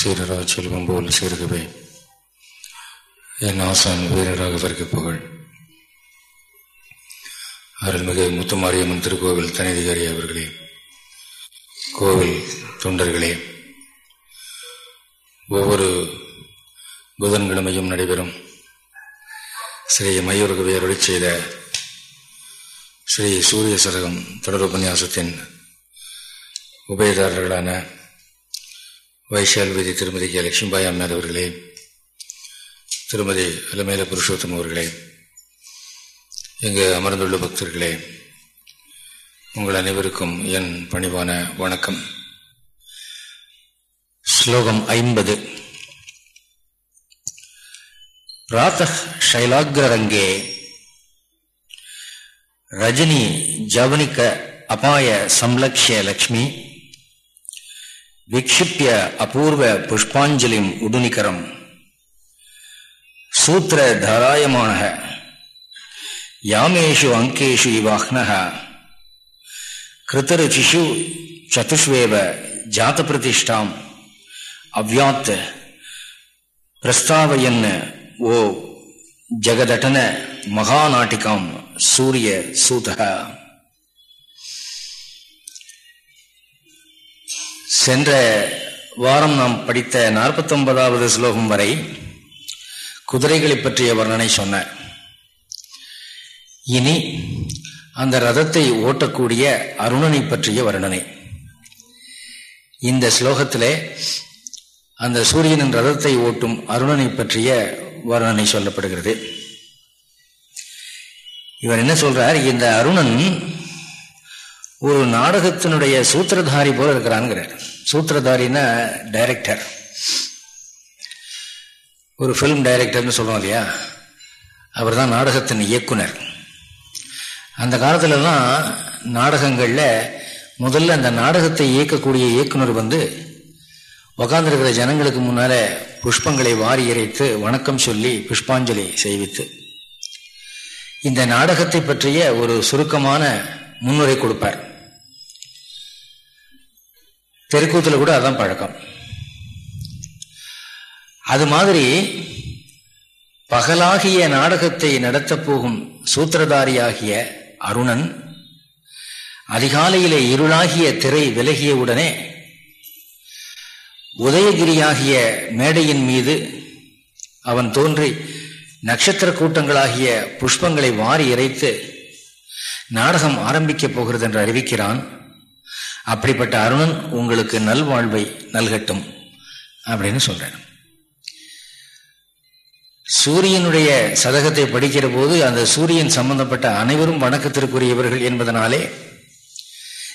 சீரரா செல்வம் போல் சீர்கவே என் ஆசான் வீரராகவருக்கு புகழ். அருள்மிகு முத்துமாரியம்மன் திருக்கோவில் தனிதிகாரி அவர்களே கோவில் தொண்டர்களே ஒவ்வொரு புதன்கிழமையும் நடைபெறும் ஸ்ரீ மயூரகவி அருளி செய்த ஸ்ரீ சூரிய சரகம் தொடர் உபன்யாசத்தின் உபயதாரர்களான வைஷால் விதி திருமதி கே. லட்சுமிபாய் அம்மார் அவர்களே திருமதி அலமேல புருஷோத்தம் அவர்களே இங்கு அமர்ந்துள்ள பக்தர்களே உங்கள் அனைவருக்கும் என் பணிவான வணக்கம். ஸ்லோகம் ஐம்பது. பிராத்த சைலாகிரரங்கே ரஜினி ஜவனிக்க அபாய சம்லக்ஷ லக்ஷ்மி விக்ஷிப்பிய அபூர்வ புஷ்பாஞ்சலிம் உடுனிகரம் சூத்திர தாராயமான யாமேஷு அங்கேஷு இவாஹ்னः கிருத்தருச்சிஷு சதுஷ்வேவ ஜாத பிரதிஷ்டாம் அவ்யாத் பிரஸ்தாவயன் ஓ ஜகதட்டன மகாநாட்டிகாம் சூரிய சூதக சென்ற வாரம் நாம் படித்த நாற்பத்தி ஒன்பதாவது ஸ்லோகம் வரை குதிரைகளை பற்றிய வர்ணனை சொன்ன இனி அந்த ரதத்தை ஓட்டக்கூடிய அருணனை பற்றிய வர்ணனை. இந்த ஸ்லோகத்திலே அந்த சூரியனின் ரதத்தை ஓட்டும் அருணனை பற்றிய வர்ணனை சொல்லப்படுகிறது. இவர் என்ன சொல்றார்? இந்த அருணன் ஒரு நாடகத்தினுடைய சூத்திரதாரி போல இருக்கிறான்ங்கிறார் சூத்திரதாரின்னா டைரக்டர் ஒரு ஃபிலிம் டைரக்டர்னு சொல்லுவோம் இல்லையா? அவர் தான் நாடகத்தின் இயக்குனர். அந்த காலத்துலலாம் நாடகங்களில் முதல்ல அந்த நாடகத்தை இயக்கக்கூடிய இயக்குனர் வந்து உக்காந்துருக்கிற ஜனங்களுக்கு முன்னால் புஷ்பங்களை வாரி இறைத்து வணக்கம் சொல்லி புஷ்பாஞ்சலி செய்வித்து இந்த நாடகத்தை பற்றிய ஒரு சுருக்கமான முன்னுரை கொடுப்பார். தெருக்கூத்துல கூட அதான் பழக்கம். அது மாதிரி பகலாகிய நாடகத்தை நடத்தப் போகும் சூத்திரதாரியாகிய அருணன் அதிகாலையிலே இருளாகிய திரை விலகியவுடனே உதயகிரியாகிய மேடையின் மீது அவன் தோன்றி நட்சத்திர கூட்டங்களாகிய புஷ்பங்களை வாரி இறைத்து நாடகம் ஆரம்பிக்கப் போகிறது என்று அறிவிக்கிறான். அப்படிப்பட்ட அருணன் உங்களுக்கு நல்வாழ்வை நல்கட்டும் அப்படின்னு சொல்றேன் சூரியனுடைய சதகத்தை படிக்கிற போது அந்த சூரியன் சம்பந்தப்பட்ட அனைவரும் வணக்கத்திற்குரியவர்கள் என்பதனாலே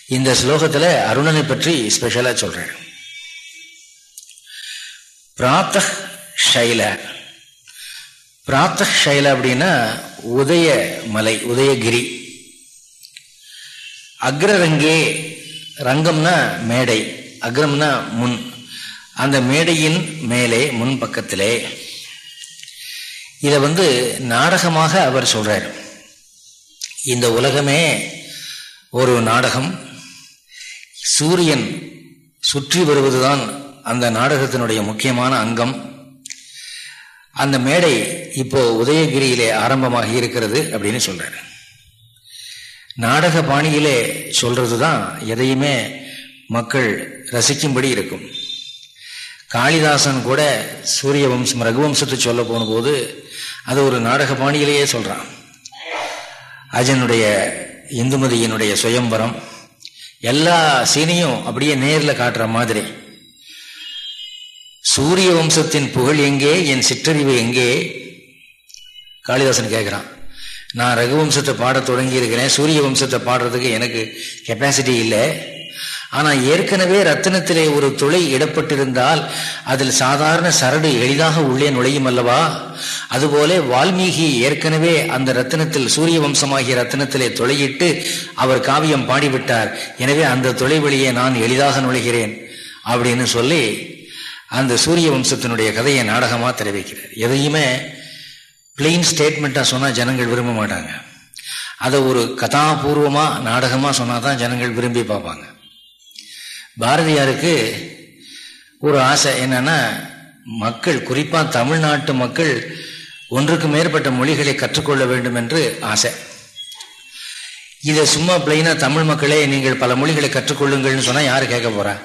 இந்த ஸ்லோகத்துல அருணனை பற்றி ஸ்பெஷலா சொல்றேன் பிராத்த ஷைல. பிராத்த ஷைல அப்படின்னா உதய மலை உதயகிரி. அக்ரரங்கே ரங்கம்னா மேடை அக்ரம்னா முன். அந்த மேடையின் மேலே முன் பக்கத்திலே இதை வந்து நாடகமாக அவர் சொல்றார். இந்த உலகமே ஒரு நாடகம். சூரியன் சுற்றி வருவதுதான் அந்த நாடகத்தினுடைய முக்கியமான அங்கம். அந்த மேடை இப்போ உதயகிரியிலே ஆரம்பமாகி இருக்கிறது அப்படின்னு சொல்றாரு. நாடக பாணியிலே சொல்றது தான் எதையுமே மக்கள் ரசிக்கும்படி இருக்கும். காளிதாசன் கூட சூரிய வம்சம் ரகுவம்சத்தை சொல்ல போன போது அது ஒரு நாடக பாணியிலேயே சொல்றான். அஜனுடைய இந்துமதியினுடைய சுயம்பரம் எல்லா சீனையும் அப்படியே நேரில் காட்டுற மாதிரி. சூரிய வம்சத்தின் புகழ் எங்கே என் சிற்றறிவு எங்கே? காளிதாசன் கேட்குறான் நான் ரகுவம்சத்தை பாட தொடங்கியிருக்கிறேன் சூரிய வம்சத்தை பாடுறதுக்கு எனக்கு கெப்பாசிட்டி இல்லை. ஆனால் ஏற்கனவே ரத்தினத்திலே ஒரு துளை இடப்பட்டிருந்தால் அதில் சாதாரண சரடு எளிதாக உள்ளே நுழையும் அல்லவா? அதுபோல வால்மீகி ஏற்கனவே அந்த ரத்தினத்தில் சூரிய வம்சமாகிய ரத்தினத்திலே துளையிட்டு அவர் காவியம் பாடிவிட்டார். எனவே அந்த துளை வழியே நான் எளிதாக நுழைகிறேன் அப்படின்னு சொல்லி அந்த சூரிய வம்சத்தினுடைய கதையை நாடகமாக தெரிவிக்கிறார். எதையுமே பிளெயின் ஸ்டேட்மெண்ட்டாக சொன்னால் ஜனங்கள் விரும்ப மாட்டாங்க. அதை ஒரு கதாபூர்வமாக நாடகமாக சொன்னால் தான் ஜனங்கள் விரும்பி பார்ப்பாங்க. பாரதியாருக்கு ஒரு ஆசை என்னன்னா மக்கள் குறிப்பாக தமிழ்நாட்டு மக்கள் ஒன்றுக்கு மேற்பட்ட மொழிகளை கற்றுக்கொள்ள வேண்டும் என்று ஆசை. இதை சும்மா பிளைனா தமிழ் மக்களே நீங்கள் பல மொழிகளை கற்றுக்கொள்ளுங்கள்னு சொன்னால் யார் கேட்க போறா?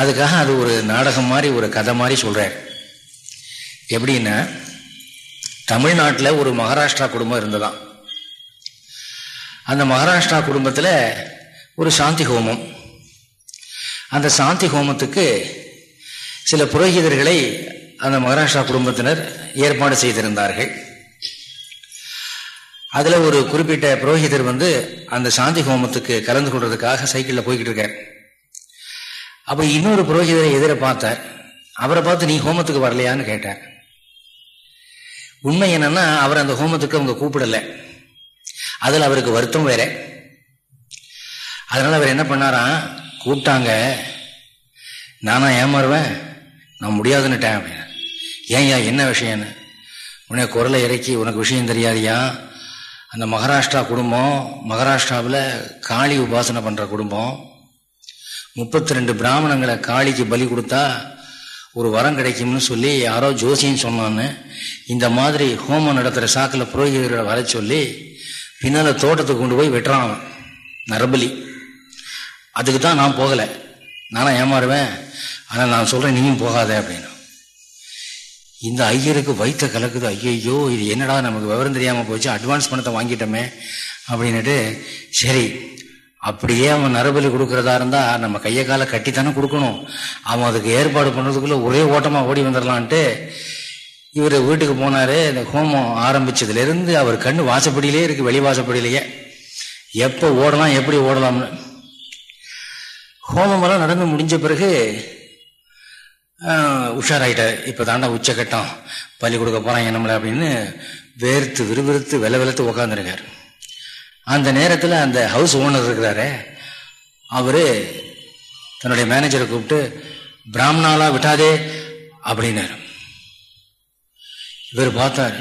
அதுக்காக அது ஒரு நாடகம் மாதிரி ஒரு கதை மாதிரி சொல்கிறார் எப்படின்னா தமிழ்நாட்டில் ஒரு மகாராஷ்டிரா குடும்பம் இருந்ததாம். அந்த மகாராஷ்டிரா குடும்பத்தில் ஒரு சாந்தி ஹோமம். அந்த சாந்தி ஹோமத்துக்கு சில புரோகிதர்களை அந்த மகாராஷ்டிரா குடும்பத்தினர் ஏற்பாடு செய்திருந்தார்கள். அதில் ஒரு குறிப்பிட்ட புரோகிதர் வந்து அந்த சாந்தி ஹோமத்துக்கு கலந்து கொள்றதுக்காக சைக்கிளில் போய்கிட்டு இருக்கார். அப்போ இன்னொரு புரோகிதரை எதிர பார்த்தார். அவரை பார்த்து நீ ஹோமத்துக்கு வரலையான்னு கேட்டார். உண்மை என்னன்னா அவர் அந்த ஹோமத்துக்கு அவங்க கூப்பிடல. அதில் அவருக்கு வருத்தம் வேற. அதனால அவர் என்ன பண்ணாராம் கூப்பிட்டாங்க நானா ஏமாறுவேன் நான் முடியாதுன்னுட்டேன் அப்படின்னு ஏன்யா என்ன விஷயம்னு? உனக்கு குரலை இறக்கி உனக்கு விஷயம் தெரியாதியா? அந்த மகாராஷ்டிரா குடும்பம் மகாராஷ்டிராவில் காளி உபாசனை பண்ணுற குடும்பம். முப்பத்தி ரெண்டு பிராமணங்களை காளிக்கு பலி கொடுத்தா ஒரு வரம் கிடைக்கும்னு சொல்லி யாரோ ஜோசின்னு சொன்னான்னு இந்த மாதிரி ஹோமம் நடத்துகிற சாக்கில் புரோகிதர்களை வர சொல்லி பின்னால் தோட்டத்துக்கு கொண்டு போய் வெட்டுறான் நரபலி. அதுக்கு தான் நான் போகலை. நானும் ஏமாறுவேன். ஆனால் நான் சொல்கிறேன் நீயும் போகாத அப்படின்னு. இந்த ஐயருக்கு வைத்த கலக்குது. ஐயையோ இது என்னடா நமக்கு விவரம் தெரியாமல் போச்சு அட்வான்ஸ் பணத்தை வாங்கிட்டோமே அப்படின்னுட்டு சரி அப்படியே அவன் நரபலி கொடுக்கறதா இருந்தா நம்ம கையை காலை கட்டித்தானே கொடுக்கணும். அவன் அதுக்கு ஏற்பாடு பண்ணுறதுக்குள்ள ஒரே ஓட்டமா ஓடி வந்துடலான்ட்டு இவர் வீட்டுக்கு போனாரு. இந்த ஹோமம் ஆரம்பிச்சதுலேருந்து அவர் கண்ணு வாசப்படியிலே இருக்கு வெளி வாசப்படியிலேயே. எப்போ ஓடலாம் எப்படி ஓடலாம்னு. ஹோமமெல்லாம் நடந்து முடிஞ்ச பிறகு உஷாராயிட்டார். இப்போ தாண்டா உச்சக்கட்டம் பள்ளி கொடுக்க போறான் நம்மளை அப்படின்னு வேர்த்து விறுவிறுத்து வெலை வெளுத்து உக்காந்துருக்காரு. அந்த நேரத்தில் அந்த ஹவுஸ் ஓனர் இருக்கிறாரு அவரு தன்னுடைய மேனேஜரை கூப்பிட்டு பிராமணாலா விட்டாதே அப்படின்னாரு. இவர் பார்த்தாரு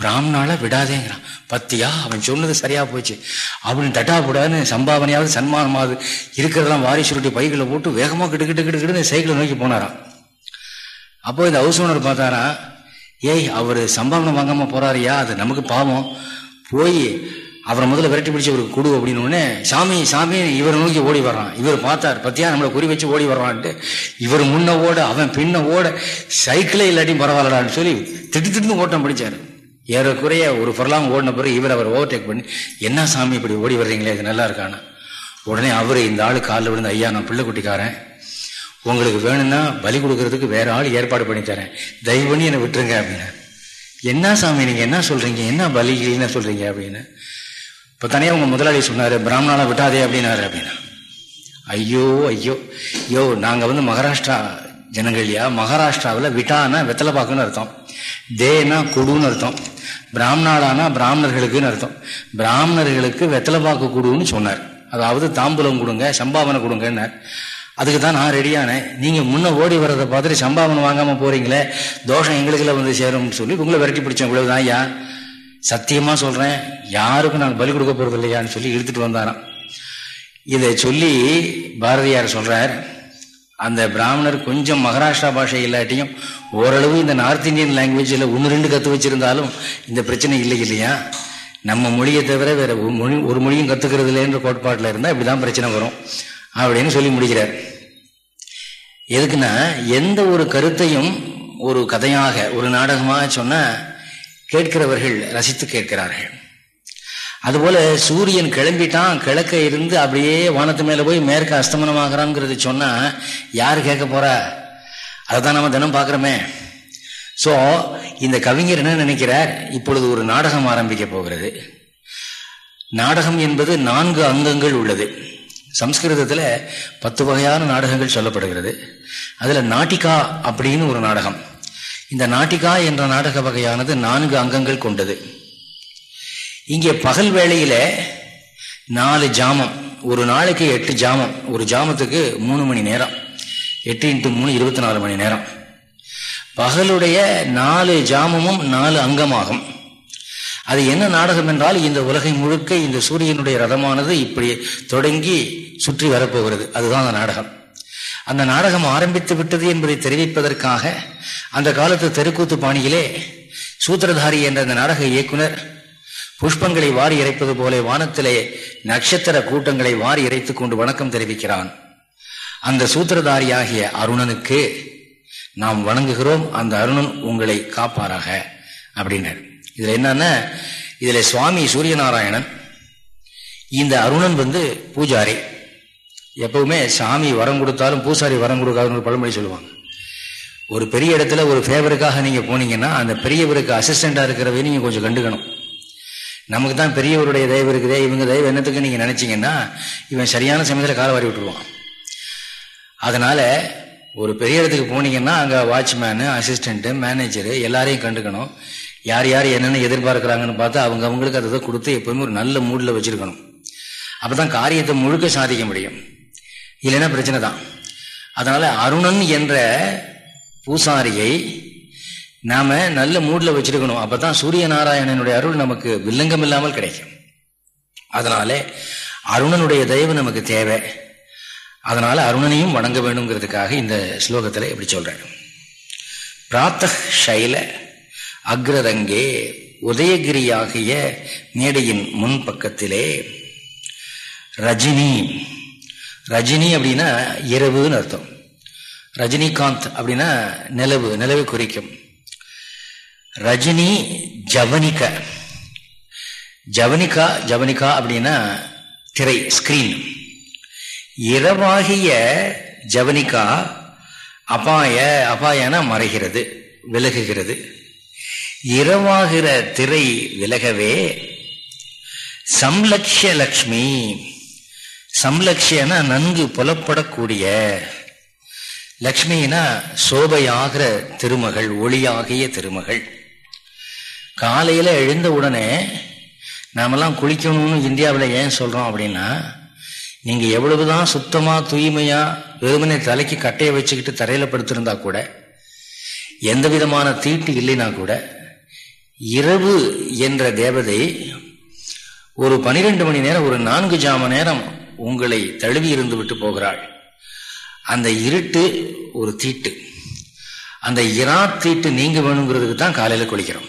பிராமணால விடாதேங்கிறான். பத்தியா? அவன் சொன்னது சரியா போச்சு. அப்படின்னு தட்டா போடான்னு சம்பாவனையாவது சன்மானமாவது இருக்கிறதெல்லாம் வாரிசுருட்டி பைகளை போட்டு வேகமாக கிட்டு கிட்டு கிட்டு கிட்டு சைக்கிளை நோக்கி போனாராம். அப்போ இந்த ஹவுஸ் ஓனர் பார்த்தாரா ஏய் அவர் சம்பாவனை வாங்காம போறாரியா அது நமக்கு பாவம். போய் அவரை முதல்ல விரட்டி பிடிச்சி இவருக்கு கொடு அப்படின்னு சாமி சாமி இவர் நோக்கி ஓடி வர்றான். இவர் பார்த்தார் பத்தியா நம்மளை குறி வச்சு ஓடி வர்றான்ட்டு. இவர் முன்ன ஓட அவன் பின்ன ஓட சைக்கிளே இல்லாட்டியும் பரவாயில்லடான்னு சொல்லி திட்டு திட்டு ஓட்டம் பிடிச்சாரு. ஏறக்குறைய ஒரு பொருளாம் ஓடின பிறகு இவர் அவர் ஓவர்டேக் பண்ணி என்ன சாமி இப்படி ஓடி வர்றீங்களே இது நல்லா இருக்கானா உடனே அவர் இந்த ஆள் காலில் விழுந்து ஐயா நான் பிள்ளை குட்டிக்காரன். உங்களுக்கு வேணும்னா பலி கொடுக்கறதுக்கு வேற ஆள் ஏற்பாடு பண்ணி தரேன். தயவு பண்ணி என்னை விட்டுருங்க அப்படின்னு என்ன சாமி நீங்கள் என்ன சொல்கிறீங்க என்ன பலி என்ன சொல்கிறீங்க அப்படின்னு. இப்போ தனியாக உங்கள் முதலாளி சொன்னார் பிராமணால விட்டாதே அப்படின்னாரு அப்படின்னா. ஐயோ ஐயோ. ஐயோ நாங்கள் வந்து மகாராஷ்டிரா ஜனங்கள்யா மகாராஷ்டிராவில் விட்டானா வெத்தலை பாக்குன்னு அர்த்தம். தேனா கொடுன்னு அர்த்தம். பிராமணாலானா பிராமணர்களுக்குன்னு அர்த்தம். பிராமணர்களுக்கு வெத்தலை பாக்கு கொடுன்னு சொன்னார். அதாவது தாம்பூலம் கொடுங்க சம்பாவனை கொடுங்கன்னார். அதுக்கு தான் நான் ரெடியானேன் நீங்கள் முன்ன ஓடி வர்றதை பார்த்துட்டு சம்பாவனை வாங்காமல் போகிறீங்களே தோஷம் எங்களுக்குள்ள வந்து சேரும்னு சொல்லி உங்களை விரட்டி பிடிச்சேன். இவ்வளவுதான் ஐயா. சத்தியமாக சொல்கிறேன் யாருக்கும் நான் பலி கொடுக்க போகிறது இல்லையான்னு சொல்லி இழுத்துட்டு வந்தாராம். இதை சொல்லி பாரதியார் சொல்கிறார் அந்த பிராமணர் கொஞ்சம் மகாராஷ்டிரா பாஷை இல்லாட்டியும் ஓரளவு இந்த நார்த் இந்தியன் லாங்குவேஜில் ஒன்று ரெண்டு கற்று வச்சிருந்தாலும் இந்த பிரச்சனை இல்லை இல்லையா? நம்ம மொழியை தவிர வேறு ஒரு மொழி ஒரு மொழியும் கற்றுக்கிறது இல்லைன்ற கோட்பாட்டில் இருந்தால் இப்படி தான் பிரச்சனை வரும் அப்படின்னு சொல்லி முடிக்கிறார். எதுக்குன்னா எந்த ஒரு கருத்தையும் ஒரு கதையாக ஒரு நாடகமாக சொன்ன கேட்கிறவர்கள் ரசித்து கேட்கிறார்கள். அதுபோல சூரியன் கிளம்பிட்டான் கிழக்க இருந்து அப்படியே வானத்து மேல போய் மேற்க அஸ்தமனமாகறான்ங்கிறது சொன்னா யார் கேட்க போறா? அதைதான் நம்ம தினம் பாக்குறோமே சோ இந்த கவிஞர் என்ன நினைக்கிறார்? இப்பொழுது ஒரு நாடகம் ஆரம்பிக்க போகிறது. நாடகம் என்பது நான்கு அங்கங்கள் உள்ளது. சம்ஸ்கிருதத்துல பத்து வகையான நாடகங்கள் சொல்லப்படுகிறது. அதுல நாட்டிகா அப்படின்னு ஒரு நாடகம். இந்த நாட்டிகா என்ற நாடக வகையானது நான்கு அங்கங்கள் கொண்டது. இங்கே பகல் வேளையில நாலு ஜாமம் ஒரு நாளைக்கு எட்டு ஜாமம் ஒரு ஜாமத்துக்கு மூணு மணி நேரம் எட்டு இன்ட்டு மூணு இருபத்தி நாலு மணி நேரம். பகலுடைய நாலு ஜாமமும் நாலு அங்கமாகும். அது என்ன நாடகம் என்றால் இந்த உலகை முழுக்க இந்த சூரியனுடைய ரதமானது இப்படி தொடங்கி சுற்றி வரப்போகிறது. அதுதான் அந்த நாடகம். அந்த நாடகம் ஆரம்பித்து விட்டது என்பதை தெரிவிப்பதற்காக அந்த காலத்து தெருக்கூத்து பாணியிலே சூத்திரதாரி என்ற அந்த நாடக இயக்குனர் புஷ்பங்களை வாரி இறைப்பது போல வானத்திலே நட்சத்திர கூட்டங்களை வாரி இறைத்து கொண்டு வணக்கம் தெரிவிக்கிறான். அந்த சூத்திரதாரியாகிய அருணனுக்கு நாம் வணங்குகிறோம் அந்த அருணன் உங்களை காப்பாராக அப்படின்னார். இதுல என்னன்னா இதுல சுவாமி சூரியநாராயணன் இந்த அருணன் வந்து பூஜாரி. எப்பவுமே சாமி வரம் கொடுத்தாலும் பூசாரி வரம் கொடுக்காதுன்னு பழமொழி சொல்லுவாங்க. ஒரு பெரிய இடத்துல ஒரு ஃபேவருக்காக நீங்கள் போனீங்கன்னா அந்த பெரியவருக்கு அசிஸ்டண்டாக இருக்கிறவே நீங்கள் கொஞ்சம் கண்டுக்கணும். நமக்கு தான் பெரியவருடைய தயவு இருக்குதே இவங்க தயவு என்னத்துக்கு நீங்கள் நினச்சிங்கன்னா இவன் சரியான சமயத்தில் காலை வாரி விட்டுருவான். அதனால் ஒரு பெரிய இடத்துக்கு போனீங்கன்னா அங்கே வாட்ச்மேனு அசிஸ்டண்ட்டு மேனேஜரு எல்லாரையும் கண்டுக்கணும். யார் யார் என்னென்ன எதிர்பார்க்குறாங்கன்னு பார்த்து அவங்க அவங்களுக்கு அதை கொடுத்து எப்போயுமே ஒரு நல்ல மூடில் வச்சுருக்கணும். அப்போ தான் காரியத்தை முழுக்க சாதிக்க முடியும். இல்லைன்னா பிரச்சனை தான். அதனால அருணன் என்ற பூசாரியை நாம நல்ல மூடில் வச்சிருக்கணும். அப்பதான் சூரிய நாராயணனுடைய அருள் நமக்கு வில்லங்கம் இல்லாமல் கிடைக்கும். அதனால அருணனுடைய தயவு நமக்கு தேவை. அதனால அருணனையும் வணங்க வேணுங்கிறதுக்காக இந்த ஸ்லோகத்தில் எப்படி சொல்றேன் பிராத்த சைல அக்ரரங்கே உதயகிரியாகிய மேடையின் முன் பக்கத்திலே ரஜினி ரஜினி அப்படின்னா இரவுன்னு அர்த்தம். ரஜினிகாந்த் அப்படின்னா நிலவு நிலவு குறிக்கும். ரஜினி ஜவனிக. ஜவனிகா ஜவனிகா அப்படின்னா திரை ஸ்கிரீன் இரவாகிய ஜவனிகா அபாய அபாயன மறைகிறது விலகுகிறது. இரவாகிற திரை விலகவே சம்லக்ஷ லக்ஷ்மி சம்லக்ஷியனா நன்கு புலப்படக்கூடிய லக்ஷ்மினா சோபையாகிற திருமகள் ஒளியாகிய திருமகள். காலையில் எழுந்த உடனே நாமெல்லாம் குளிக்கணும்னு இந்தியாவில் ஏன் சொல்கிறோம் அப்படின்னா நீங்கள் எவ்வளவுதான் சுத்தமாக தூய்மையாக வெறுமனே தலைக்கு கட்டையை வச்சுக்கிட்டு தரையில் படுத்திருந்தா கூட எந்த விதமான தீட்டு இல்லைனா கூட இரவு என்ற தேவதை ஒரு பனிரெண்டு மணி நேரம் ஒரு நான்கு ஜாம நேரம் உங்களை தழுவி இருந்து விட்டு போகிறாள். அந்த இருட்டு ஒரு தீட்டு. அந்த இரா தீட்டு நீங்க வேணுங்கிறதுக்கு தான் காலையில குளிக்கிறோம்.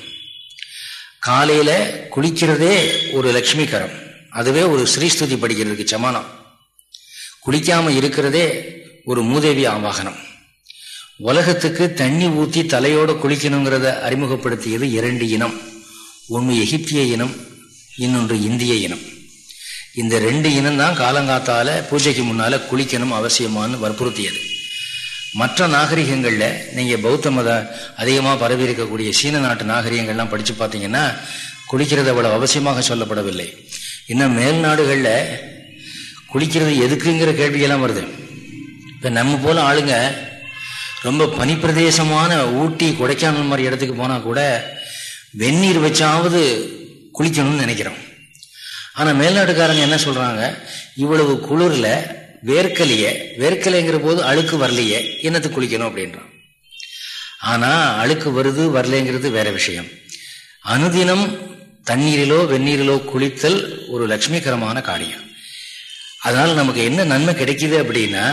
காலையில குளிக்கிறதே ஒரு லட்சுமிகரம் அதுவே ஒரு ஸ்ரீஸ்துதி படிக்கிறதுக்கு சமானம். குளிக்காம இருக்கிறதே ஒரு மூதேவி ஆவாகனம். உலகத்துக்கு தண்ணி ஊத்தி தலையோட குளிக்கணுங்கிறத அறிமுகப்படுத்தியது இரண்டு இனம். ஒன்று எகிப்திய இனம் இன்னொன்று இந்திய இனம். இந்த ரெண்டு இனம் தான் காலங்காத்தால பூஜைக்கு முன்னால குளிக்கணும் அவசியமானு வற்புறுத்தியது. மற்ற நாகரிகங்களில் நீங்கள் பௌத்த மத அதிகமாக பரவி இருக்கக்கூடிய சீன நாட்டு நாகரிகங்கள்லாம் படித்து பார்த்தீங்கன்னா குளிக்கிறது அவ்வளோ அவசியமாக சொல்லப்படவில்லை. இன்னும் மேல் நாடுகளில் குளிக்கிறது எதுக்குங்கிற கேள்வியெல்லாம் வருது. இப்போ நம்ம போல ஆளுங்க ரொம்ப பனிப்பிரதேசமான ஊட்டி கொடைக்கானல் மாதிரி இடத்துக்கு போனால் கூட வெந்நீர் வச்சாவது குளிக்கணும்னு நினைக்கிறோம். ஆனா மேல்நாட்டுக்காரங்க என்ன சொல்றாங்க? இவ்வளவு குளிர்ல வேர்க்கலையே வேர்க்கலைங்கிற போது அழுக்கு வரலையே என்னத்து குளிக்கணும் அப்படின்றான். ஆனா அழுக்கு வருது வரலைங்கிறது வேற விஷயம். அனுதினம் தண்ணீரிலோ வெந்நீரிலோ குளித்தல் ஒரு லட்சுமிகரமான காரியம். அதனால நமக்கு என்ன நன்மை கிடைக்குது அப்படின்னா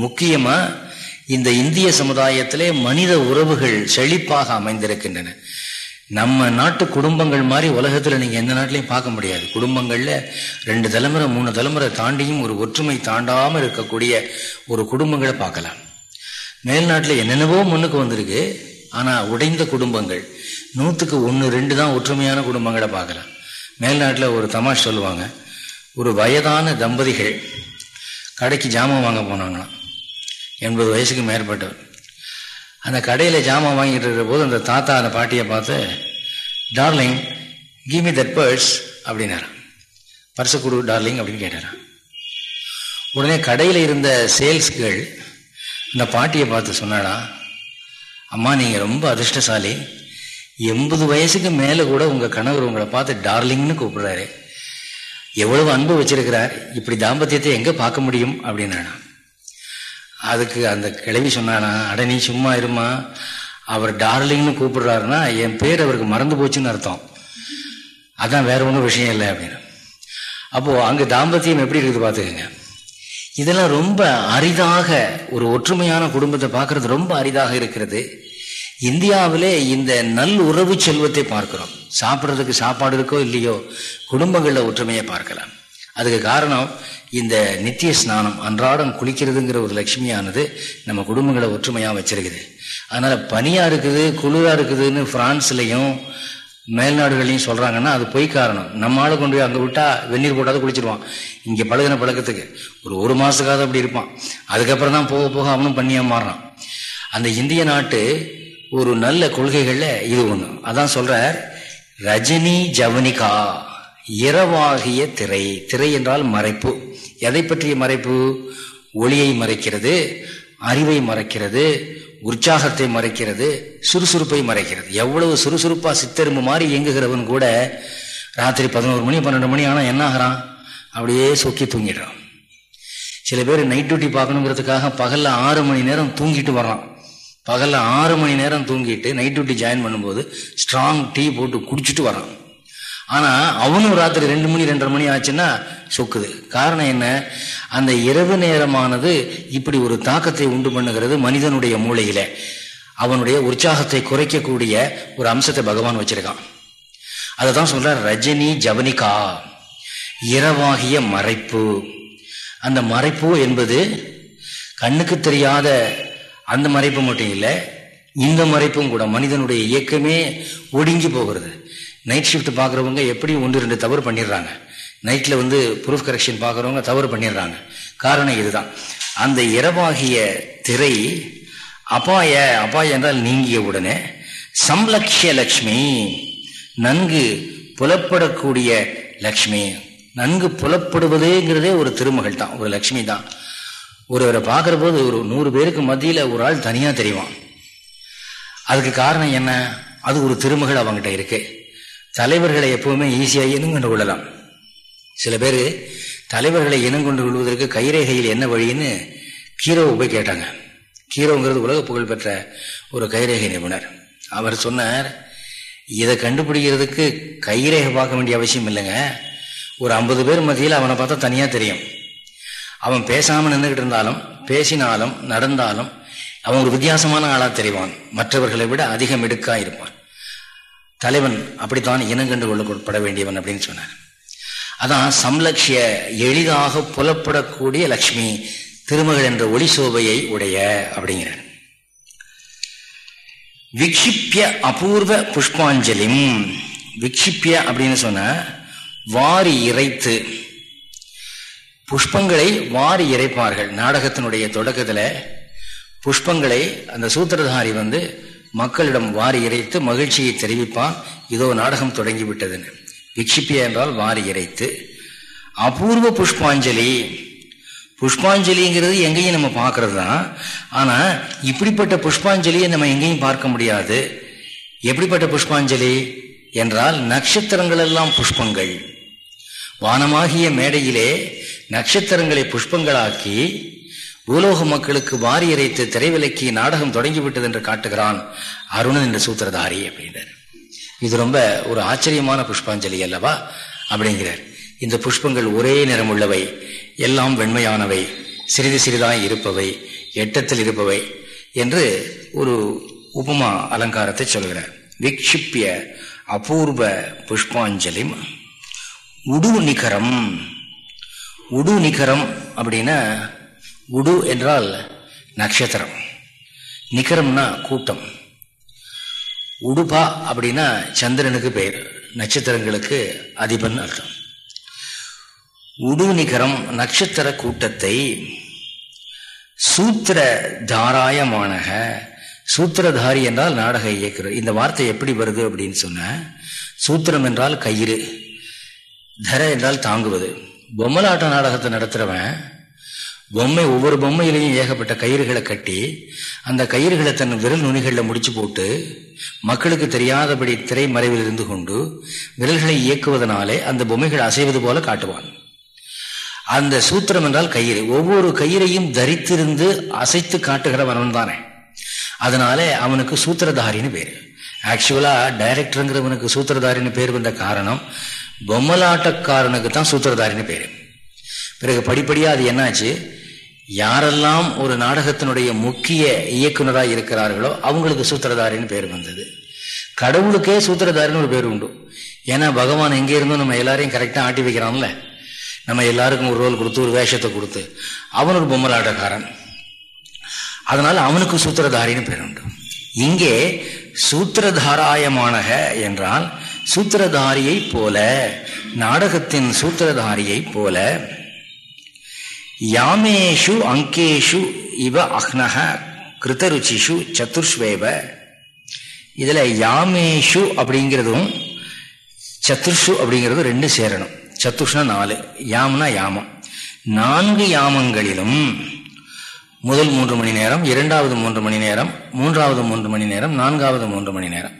முக்கியமா இந்த இந்திய சமுதாயத்திலே மனித உறவுகள் செழிப்பாக அமைந்திருக்கின்றன. நம்ம நாட்டு குடும்பங்கள் மாதிரி உலகத்தில் நீங்கள் எந்த நாட்டிலையும் பார்க்க முடியாது. குடும்பங்களில் ரெண்டு தலைமுறை மூணு தலைமுறை தாண்டியும் ஒரு ஒற்றுமை தாண்டாமல் இருக்கக்கூடிய ஒரு குடும்பங்களை பார்க்கலாம். மேல்நாட்டில் என்னென்னவோ முன்னுக்கு வந்திருக்கு. ஆனால் உடைந்த குடும்பங்கள் நூற்றுக்கு ஒன்று ரெண்டு தான் ஒற்றுமையான குடும்பங்களை பார்க்கலாம். மேல்நாட்டில் ஒரு தமாஷ் சொல்லுவாங்க ஒரு வயதான தம்பதிகள் கடைக்கு ஜாமான் வாங்க போனாங்களாம். எண்பது வயசுக்கு மேற்பட்டவர். அந்த கடையில் ஜாமான் வாங்கிட்டு இருக்கிற போது அந்த தாத்தா அந்த பாட்டியை பார்த்து darling give me that purse அப்படின்னாராம் பர்ஸை கொடு டார்லிங் அப்படின்னு கேட்டாரான் உடனே கடையில் இருந்த சேல்ஸ்கள் இந்த பாட்டியை பார்த்து சொன்னாடா அம்மா நீங்கள் ரொம்ப அதிர்ஷ்டசாலி. எண்பது வயசுக்கு மேலே கூட உங்கள் கணவர் உங்களை பார்த்து டார்லிங்னு கூப்பிடுறாரு. எவ்வளவு அன்பு வச்சிருக்கிறார். இப்படி தாம்பத்தியத்தை எங்கே பார்க்க முடியும்? அப்படின்னா அதுக்கு அந்த கிழவி சொன்னானா அட நீ சும்மா இருமா. அவர் டார்லிங்னு கூப்பிடுறாருன்னா என் பேர் அவருக்கு மறந்து போச்சுன்னு அர்த்தம். அதான் வேற ஒன்றும் விஷயம் இல்லை அப்படின்னு. அப்போது அங்கே தாம்பத்தியம் எப்படி இருக்குது பார்த்துக்கோங்க. இதெல்லாம் ரொம்ப அரிதாக ஒரு ஒற்றுமையான குடும்பத்தை பார்க்கறது ரொம்ப அரிதாக இருக்கிறது. இந்தியாவிலே இந்த நல் உறவு செல்வத்தை பார்க்கிறோம். சாப்பிட்றதுக்கு சாப்பாடு இருக்கோ இல்லையோ குடும்பங்களில் ஒற்றுமையை பார்க்கலாம். அதுக்கு காரணம் இந்த நித்திய ஸ்நானம் அன்றாடம் குளிக்கிறதுங்கிற ஒரு லட்சுமியானது நம்ம குடும்பங்களை ஒற்றுமையாக வச்சிருக்குது. அதனால பனியா இருக்குது குளிராக இருக்குதுன்னு பிரான்ஸ்லையும் மேல்நாடுகளையும் சொல்றாங்கன்னா அது பொய் காரணம். நம்ம ஆளு கொண்டு போய் அங்கே விட்டா வெந்நீர் போட்டாத குளிச்சிருவான் இங்கே பழகின பழக்கத்துக்கு. ஒரு ஒரு மாசத்துக்காவது அப்படி இருப்பான். அதுக்கப்புறம் தான் போக போக அவனும் பண்ணியா மாறுறான். அந்த இந்திய நாட்டு ஒரு நல்ல கொள்கைகள்ல இது ஒண்ணு. அதான் சொல்ற ரஜினி ஜவனிகா. இரவாகிய திரை. திரை என்றால் மறைப்பு. எதை பற்றிய மறைப்பு? ஒளியை மறைக்கிறது அறிவை மறைக்கிறது உற்சாகத்தை மறைக்கிறது சுறுசுறுப்பை மறைக்கிறது. எவ்வளவு சுறுசுறுப்பாக சித்தெரும்பு மாதிரி இயங்குகிறவன் கூட ராத்திரி பதினோரு மணி பன்னெண்டு மணி ஆனால் என்ன ஆகிறான்? அப்படியே சொக்கி தூங்கிடுறான். சில பேர் நைட் டியூட்டி பார்க்கணுங்கிறதுக்காக பகலில் ஆறு மணி நேரம் தூங்கிட்டு வர்றான். பகலில் ஆறு மணி நேரம் தூங்கிட்டு நைட் டியூட்டி ஜாயின் பண்ணும்போது ஸ்ட்ராங் டீ போட்டு குடிச்சிட்டு வரான் ஆனா அவனும் ராத்திரி ரெண்டு மணி ரெண்டரை மணி ஆச்சுன்னா சொக்குது. காரணம் என்ன? அந்த இரவு நேரமானது இப்படி ஒரு தாக்கத்தை உண்டு பண்ணுகிறது மனிதனுடைய மூளையில. அவனுடைய உற்சாகத்தை குறைக்கக்கூடிய ஒரு அம்சத்தை பகவான் வச்சிருக்கான். அதை தான் சொல்ற ரஜினி ஜவனிகா இரவாகிய மறைப்பு. அந்த மறைப்பு என்பது கண்ணுக்கு தெரியாத அந்த மறைப்பு மட்டும் இல்லை இந்த மறைப்பும் கூட மனிதனுடைய இயக்கமே ஒடுங்கி போகிறது. நைட் ஷிஃப்ட் பார்க்குறவங்க எப்படி ஒன்று ரெண்டு தவறு பண்ணிடுறாங்க. நைட்டில் வந்து ப்ரூஃப் கரெக்ஷன் பார்க்குறவங்க தவறு பண்ணிடுறாங்க. காரணம் இதுதான். அந்த இரவாகிய திரை அபாய அபாய என்றால் நீங்கிய உடனே சம்லக்ஷ லக்ஷ்மி நன்கு புலப்படக்கூடிய லக்ஷ்மி. நன்கு புலப்படுவதேங்கிறதே ஒரு திருமகள் தான் ஒரு லக்ஷ்மி தான். ஒருவரை பார்க்குற போது ஒரு நூறு பேருக்கு மத்தியில் ஒரு ஆள் தனியாக தெரியுவான் அதுக்கு காரணம் என்ன? அது ஒரு திருமகள் அவங்ககிட்ட இருக்குது தலைவர்களை எப்பவுமே ஈஸியாக இனம் கொண்டு கொள்ளலாம். சில பேர் தலைவர்களை இனம் கொண்டு கொள்வதற்கு கைரேகையில் என்ன வழின்னு கீரோவை போய் கேட்டாங்க. கீரோங்கிறது உலக புகழ்பெற்ற ஒரு கைரேகை நிபுணர். அவர் சொன்னார் இதை கண்டுபிடிக்கிறதுக்கு கைரேகை பார்க்க வேண்டிய அவசியம் இல்லைங்க. ஒரு ஐம்பது பேர் மத்தியில் அவனை பார்த்தா தனியாக தெரியும். அவன் பேசாமல் நின்றுகிட்டு இருந்தாலும் பேசினாலும் நடந்தாலும் அவன் ஒரு வித்தியாசமான ஆளாக தெரிவான். மற்றவர்களை விட அதிகம் எடுக்கா இருப்பான். தலைவன் அப்படித்தான் இனங்கண்டு கொள்ளப்பட வேண்டியவன் அப்படின்னு சொன்னார். அதான் சம்லக்ஷிய எளிதாக புலப்படக்கூடிய லக்ஷ்மி திருமகள் என்ற ஒளி சோபையை உடைய அப்படிங்கிறார். விக்ஷிப்பிய அபூர்வ புஷ்பாஞ்சலிம். விக்ஷிப்பிய அப்படின்னு சொன்ன வாரி இறைத்து. புஷ்பங்களை வாரி இறைப்பார்கள். நாடகத்தினுடைய தொடக்கத்தில் புஷ்பங்களை அந்த சூத்திரதாரி வந்து மக்களிடம் வாரி இறைத்து மகிழ்ச்சியை தெரிவிப்பான். இதோ நாடகம் தொடங்கி விட்டதுன்னு விக்ஷிப்பிய என்றால் வாரி இறைத்து. அபூர்வ புஷ்பாஞ்சலி. புஷ்பாஞ்சலிங்கிறது எங்கேயும் நம்ம பார்க்கறது தான் ஆனால் இப்படிப்பட்ட புஷ்பாஞ்சலியை நம்ம எங்கேயும் பார்க்க முடியாது. எப்படிப்பட்ட புஷ்பாஞ்சலி? என்றால் நட்சத்திரங்கள் எல்லாம் புஷ்பங்கள். வானமாகிய மேடையிலே நட்சத்திரங்களை புஷ்பங்களாக்கி பூலோக மக்களுக்கு வாரி இறைத்து திரைவிலக்கி நாடகம் தொடங்கிவிட்டது என்று காட்டுகிறான் அருணன் என்ற சூத்திரதாரி அப்படின்றார். இது ரொம்ப ஒரு ஆச்சரியமான புஷ்பாஞ்சலி அல்லவா? அப்படிங்கிறார். இந்த புஷ்பங்கள் ஒரே நிறம் உள்ளவை எல்லாம் வெண்மையானவை சிறிது சிறிதாய் இருப்பவை எட்டத்தில் இருப்பவை என்று ஒரு உபமா அலங்காரத்தை சொல்கிறார். விக்ஷிப்பிய அபூர்வ புஷ்பாஞ்சலி உடு நிகரம் உடு நிகரம் அப்படின்னா உடு என்றால் நட்சத்திரம். நிகரம்னா கூட்டம். உடுபா அப்படின்னா சந்திரனுக்கு பெயர். நட்சத்திரங்களுக்கு அதிபன் அர்த்தம். உடு நிகரம் நட்சத்திர கூட்டத்தை சூத்திர தாராயமானக சூத்திரதாரி என்றால் நாடக இயக்குறது இந்த வார்த்தை எப்படி வருது அப்படின்னு சொன்ன சூத்திரம் என்றால் கயிறு தர என்றால் தாங்குவது. பொம்மலாட்ட நாடகத்தை நடத்துகிறவன் பொம்மை ஒவ்வொரு பொம்மையிலையும் ஏகப்பட்ட கயிறுகளை கட்டி அந்த கயிறுகளை தன் விரல் நுனிகளில் முடிச்சு போட்டு மக்களுக்கு தெரியாதபடி திரை மறைவில் இருந்து கொண்டு விரல்களை இயக்குவதனாலே அந்த பொம்மைகள் அசைவது போல காட்டுவான். அந்த சூத்திரம் என்றால் கயிறு. ஒவ்வொரு கயிறையும் தரித்திருந்து அசைத்து காட்டுகிறவன் தானே அதனாலே அவனுக்கு சூத்திரதாரின்னு பேர். ஆக்சுவலா டைரக்டருங்கிறவனுக்கு சூத்திரதாரின்னு பேர் வந்த காரணம் பொம்மலாட்டக்காரனுக்கு தான் சூத்திரதாரின்னு பேர். பிறகு படிப்படியாக அது என்னாச்சு? யாரெல்லாம் ஒரு நாடகத்தினுடைய முக்கிய இயக்குனராக இருக்கிறார்களோ அவங்களுக்கு சூத்திரதாரின்னு பேர் வந்தது. கடவுளுக்கே சூத்திரதாரின்னு ஒரு பேர் உண்டு. ஏன்னா பகவான் எங்கே இருந்தும் நம்ம எல்லாரையும் கரெக்டாக ஆட்டி வைக்கிறான்ல. நம்ம எல்லாருக்கும் ஒரு ரோல் கொடுத்து ஒரு வேஷத்தை கொடுத்து. அவன் ஒரு பொம்மலாட்டக்காரன் அதனால அவனுக்கு சூத்திரதாரின்னு பேர் உண்டு. இங்கே சூத்திரதாராயமானக என்றால் சூத்திரதாரியை போல நாடகத்தின் சூத்திரதாரியை போல யாமேஷு அங்கேஷு இவ அக்னக கிருத்தருச்சிஷு சதுர்ஸ்வேவ இதில் யாமேஷு அப்படிங்கிறதும் சத்துர்ஷு அப்படிங்கிறதும் ரெண்டு சேரணும். சத்துஷ்னா நாலு யாம்னா யாமம். நான்கு யாமங்களிலும் முதல் மூன்று மணி நேரம் இரண்டாவது மூன்று மணி நேரம் மூன்றாவது மூன்று மணி நேரம் நான்காவது மூன்று மணி நேரம்.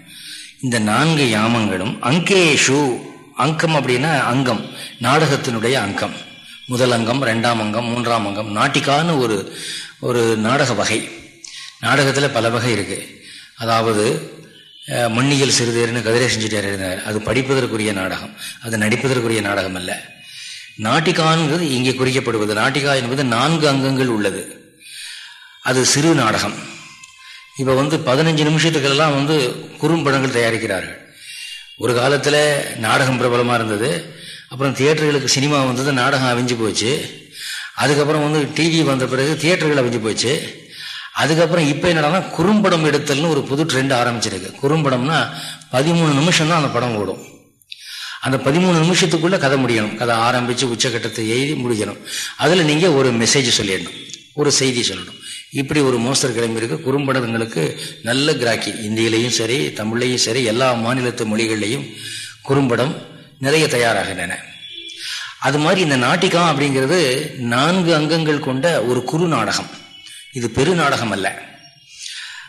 இந்த நான்கு யாமங்களும் அங்கேஷு அங்கம் அப்படின்னா அங்கம் நாடகத்தினுடைய அங்கம். முதல் அங்கம் ரெண்டாம் அங்கம் மூன்றாம் அங்கம். நாட்டிக்கான்னு ஒரு ஒரு நாடக வகை. நாடகத்தில் பல வகை இருக்குது அதாவது மண்ணியல் சிறுதேர்னு கதிரேசன் செஞ்சுட்டு எழுதினார். அது படிப்பதற்குரிய நாடகம். அது நடிப்பதற்குரிய நாடகம் அல்ல. நாட்டிகாங்கிறது இங்கே குறிக்கப்படுவது. நாட்டிகா என்பது நான்கு அங்கங்கள் உள்ளது. அது சிறு நாடகம். இப்போ வந்து பதினஞ்சு நிமிஷத்துக்கெல்லாம் வந்து குறும்படங்கள் தயாரிக்கிறார்கள். ஒரு காலத்தில் நாடகம் பிரபலமாக இருந்தது. அப்புறம் தியேட்டர்களுக்கு சினிமா வந்தது நாடகம் அவிஞ்சு போச்சு. அதுக்கப்புறம் வந்து டிவி வந்த பிறகு தியேட்டர்கள் அவிஞ்சு போச்சு. அதுக்கப்புறம் இப்போ என்னடா குறும்படம் எடுத்தல்னு ஒரு புது ட்ரெண்ட் ஆரம்பிச்சிருக்கு. குறும்படம்னா பதிமூணு நிமிஷம் தான் அந்த படம் ஓடும். அந்த பதிமூணு நிமிஷத்துக்குள்ளே கதை முடியணும். கதை ஆரம்பித்து உச்சக்கட்டத்தை எழுதி முடிக்கணும். அதில் நீங்கள் ஒரு மெசேஜ் சொல்லிடணும். ஒரு செய்தி சொல்லணும். இப்படி ஒரு மோஸ்டர் கிளம்பி இருக்கு. குறும்படங்களுக்கு நல்ல கிராக்கி. இந்தியிலையும் சரி தமிழ்லையும் சரி எல்லா மாநிலத்து மொழிகள்லையும் குறும்படம் நிறைய தயாராகின்றன. அது மாதிரி இந்த நாட்டிகம் அப்படிங்கிறது நான்கு அங்கங்கள் கொண்ட ஒரு குறு நாடகம். இது பெரு நாடகம் அல்ல.